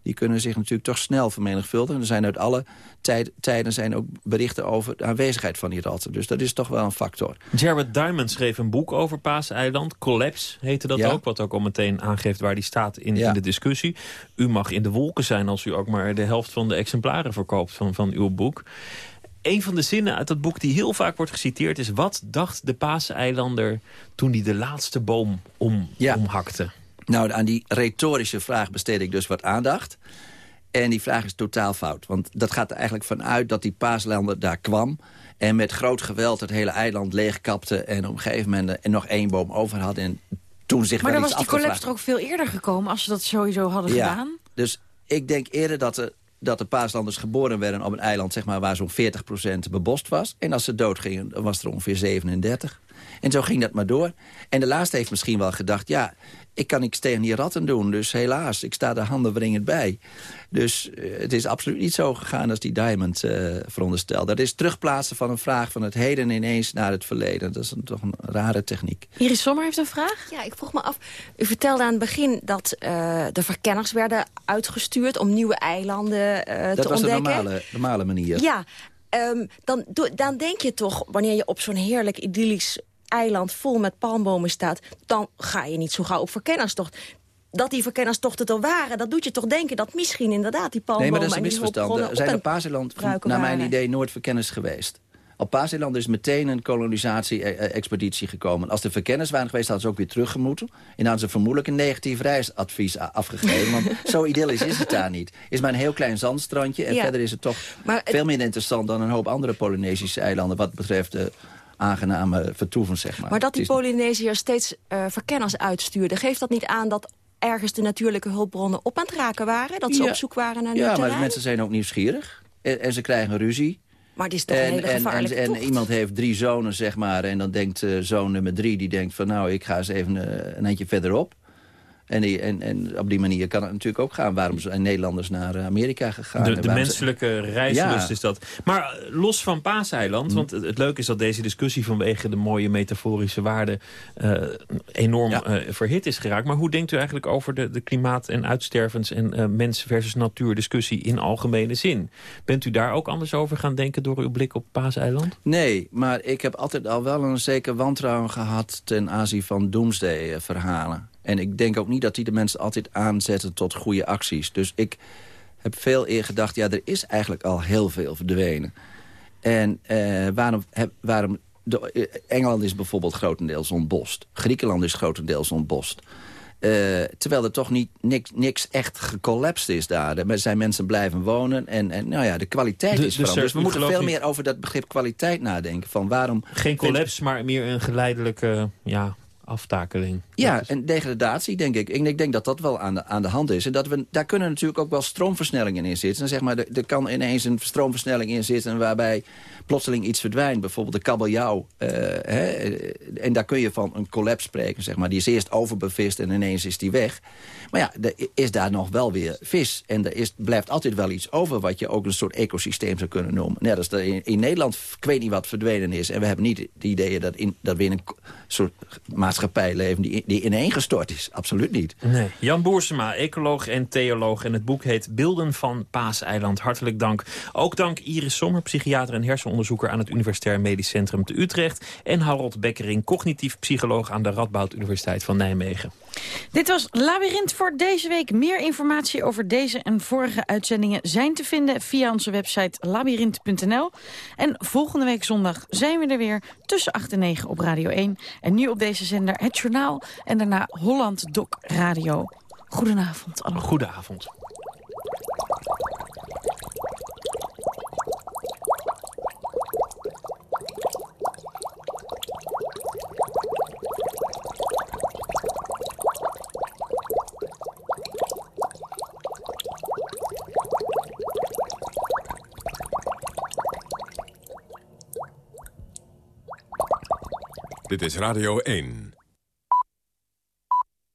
Die kunnen zich natuurlijk toch snel vermenigvuldigen. Er zijn uit alle tijd, tijden zijn ook berichten over de aanwezigheid van die ratten. Dus dat is toch wel een factor. Jared Diamond schreef een boek over Paaseiland. Collapse heette dat Ja. ook. Wat ook al meteen aangeeft waar die staat in, Ja. in de discussie. U mag in de wolken zijn als u ook maar de helft van de exemplaren verkoopt van, van uw boek. Een van de zinnen uit dat boek die heel vaak wordt geciteerd is... wat dacht de Paaseilander toen hij de laatste boom om, Ja. omhakte? Nou, aan die retorische vraag besteed ik dus wat aandacht. En die vraag is totaal fout. Want dat gaat er eigenlijk vanuit dat die paaslander daar kwam... en met groot geweld het hele eiland leegkapte... en op een gegeven moment er nog één boom over had... en toen zich Maar dan was die collapse toch ook veel eerder gekomen... als ze dat sowieso hadden Ja, gedaan? dus ik denk eerder dat de, dat de paaslanders geboren werden op een eiland... Zeg maar, waar zo'n 40% bebost was. En als ze doodgingen, dan was er ongeveer 37. En zo ging dat maar door. En de laatste heeft misschien wel gedacht... ja, ik kan niks tegen die ratten doen, dus helaas, ik sta er handen wringend bij. Dus eh, het is absoluut niet zo gegaan als die Diamond eh veronderstelt. Dat is terugplaatsen van een vraag van het heden ineens naar het verleden. Dat is een, toch een rare techniek. Iris Sommer heeft een vraag. Ja, ik vroeg me af. U vertelde aan het begin dat eh, de verkenners werden uitgestuurd... om nieuwe eilanden eh, dat te was de ontdekken. normale, normale manier. Ja, ehm, dan, dan denk je toch, wanneer je op zo'n heerlijk idyllisch eiland vol met palmbomen staat... dan ga je niet zo gauw op verkennerstocht. Dat die verkennerstochten er waren, dat doet je toch denken... dat misschien inderdaad die Nee, palmbomen maar dat is een misverstand. Er zijn op Paaseiland, gebruiken naar mijn idee, nooit verkenners geweest. Op Paaseiland is meteen een kolonisatie-expeditie gekomen. Als de verkenners waren geweest, hadden ze ook weer teruggemoeten. En dan hadden ze vermoedelijk een negatief reisadvies afgegeven. want *laughs* zo idyllisch is het daar niet. Is maar een heel klein zandstrandje. En Ja. verder is het toch Maar het- veel minder interessant... dan een hoop andere Polynesische eilanden... wat betreft de aangename vertoeven, zeg maar. Maar dat die Polynesiërs steeds eh, verkenners uitstuurden... geeft dat niet aan dat ergens de natuurlijke hulpbronnen op aan het raken waren? Dat ze Ja. op zoek waren naar Ja, maar mensen zijn ook nieuwsgierig. En, en ze krijgen ruzie. Maar het is toch een hele en, gevaarlijke en, en iemand heeft drie zonen, zeg maar. En dan denkt eh, zoon nummer drie, die denkt van... nou, ik ga eens even eh, een eindje verderop. En, die, en, en op die manier kan het natuurlijk ook gaan. Waarom zijn Nederlanders naar eh, Amerika gegaan? De, ze- menselijke reislust Ja. is dat. Maar eh, los van Paaseiland, want het, het leuke is dat deze discussie... vanwege de mooie metaforische waarde eh, enorm Ja. verhit is geraakt. Maar hoe denkt u eigenlijk over de, de klimaat- en uitstervens... en eh, mens versus natuur discussie in algemene zin? Bent u daar ook anders over gaan denken door uw blik op Paaseiland? Nee, maar ik heb altijd al wel een zeker wantrouwen gehad... ten aanzien van doomsday-verhalen. En ik denk ook niet dat die de mensen altijd aanzetten tot goede acties. Dus ik heb veel eer gedacht... ja, er is eigenlijk al heel veel verdwenen. En eh, waarom... Heb, waarom de, eh, Engeland is bijvoorbeeld grotendeels ontbost. Griekenland is grotendeels ontbost. Eh, terwijl er toch niet, niks, niks echt gecollapsed is daar. Er zijn mensen blijven wonen en, en nou ja, de kwaliteit De- is veranderd. Dus we moeten veel niet- meer over dat begrip kwaliteit nadenken. Van waarom Geen collapse, maar meer een geleidelijke ja, aftakeling. Ja, en degradatie, denk ik. En ik denk dat dat wel aan de, aan de hand is. En dat we, daar kunnen natuurlijk ook wel stroomversnellingen in zitten. zeg maar, er, er kan ineens een stroomversnelling in zitten... waarbij plotseling iets verdwijnt. Bijvoorbeeld de kabeljauw. Uh, hè, en daar kun je van een collapse spreken. Zeg maar. Die is eerst overbevist en ineens is die weg. Maar ja, er is daar nog wel weer vis. En er is, blijft altijd wel iets over wat je ook een soort ecosysteem zou kunnen noemen. Net als er in, in Nederland, ik weet niet wat verdwenen is. En we hebben niet het idee dat, in, dat we in een soort maatschappij leven die, die ineengestort is. Absoluut niet. Nee. Jan Boersema, ecoloog en theoloog. En het boek heet Beelden van Paaseiland. Hartelijk dank. Ook dank Iris Sommer, psychiater en hersenonderzoeker... aan het Universitair Medisch Centrum te Utrecht. En Harold Bekkering, cognitief psycholoog... aan de Radboud Universiteit van Nijmegen. Dit was Labyrinth voor deze week. Meer informatie over deze en vorige uitzendingen zijn te vinden via onze website labyrinth.nl. En volgende week zondag zijn we er weer tussen 8 en 9 op Radio 1. En nu op deze zender het journaal en daarna Holland Doc Radio. Goedenavond allemaal. Goedenavond. Dit is Radio 1.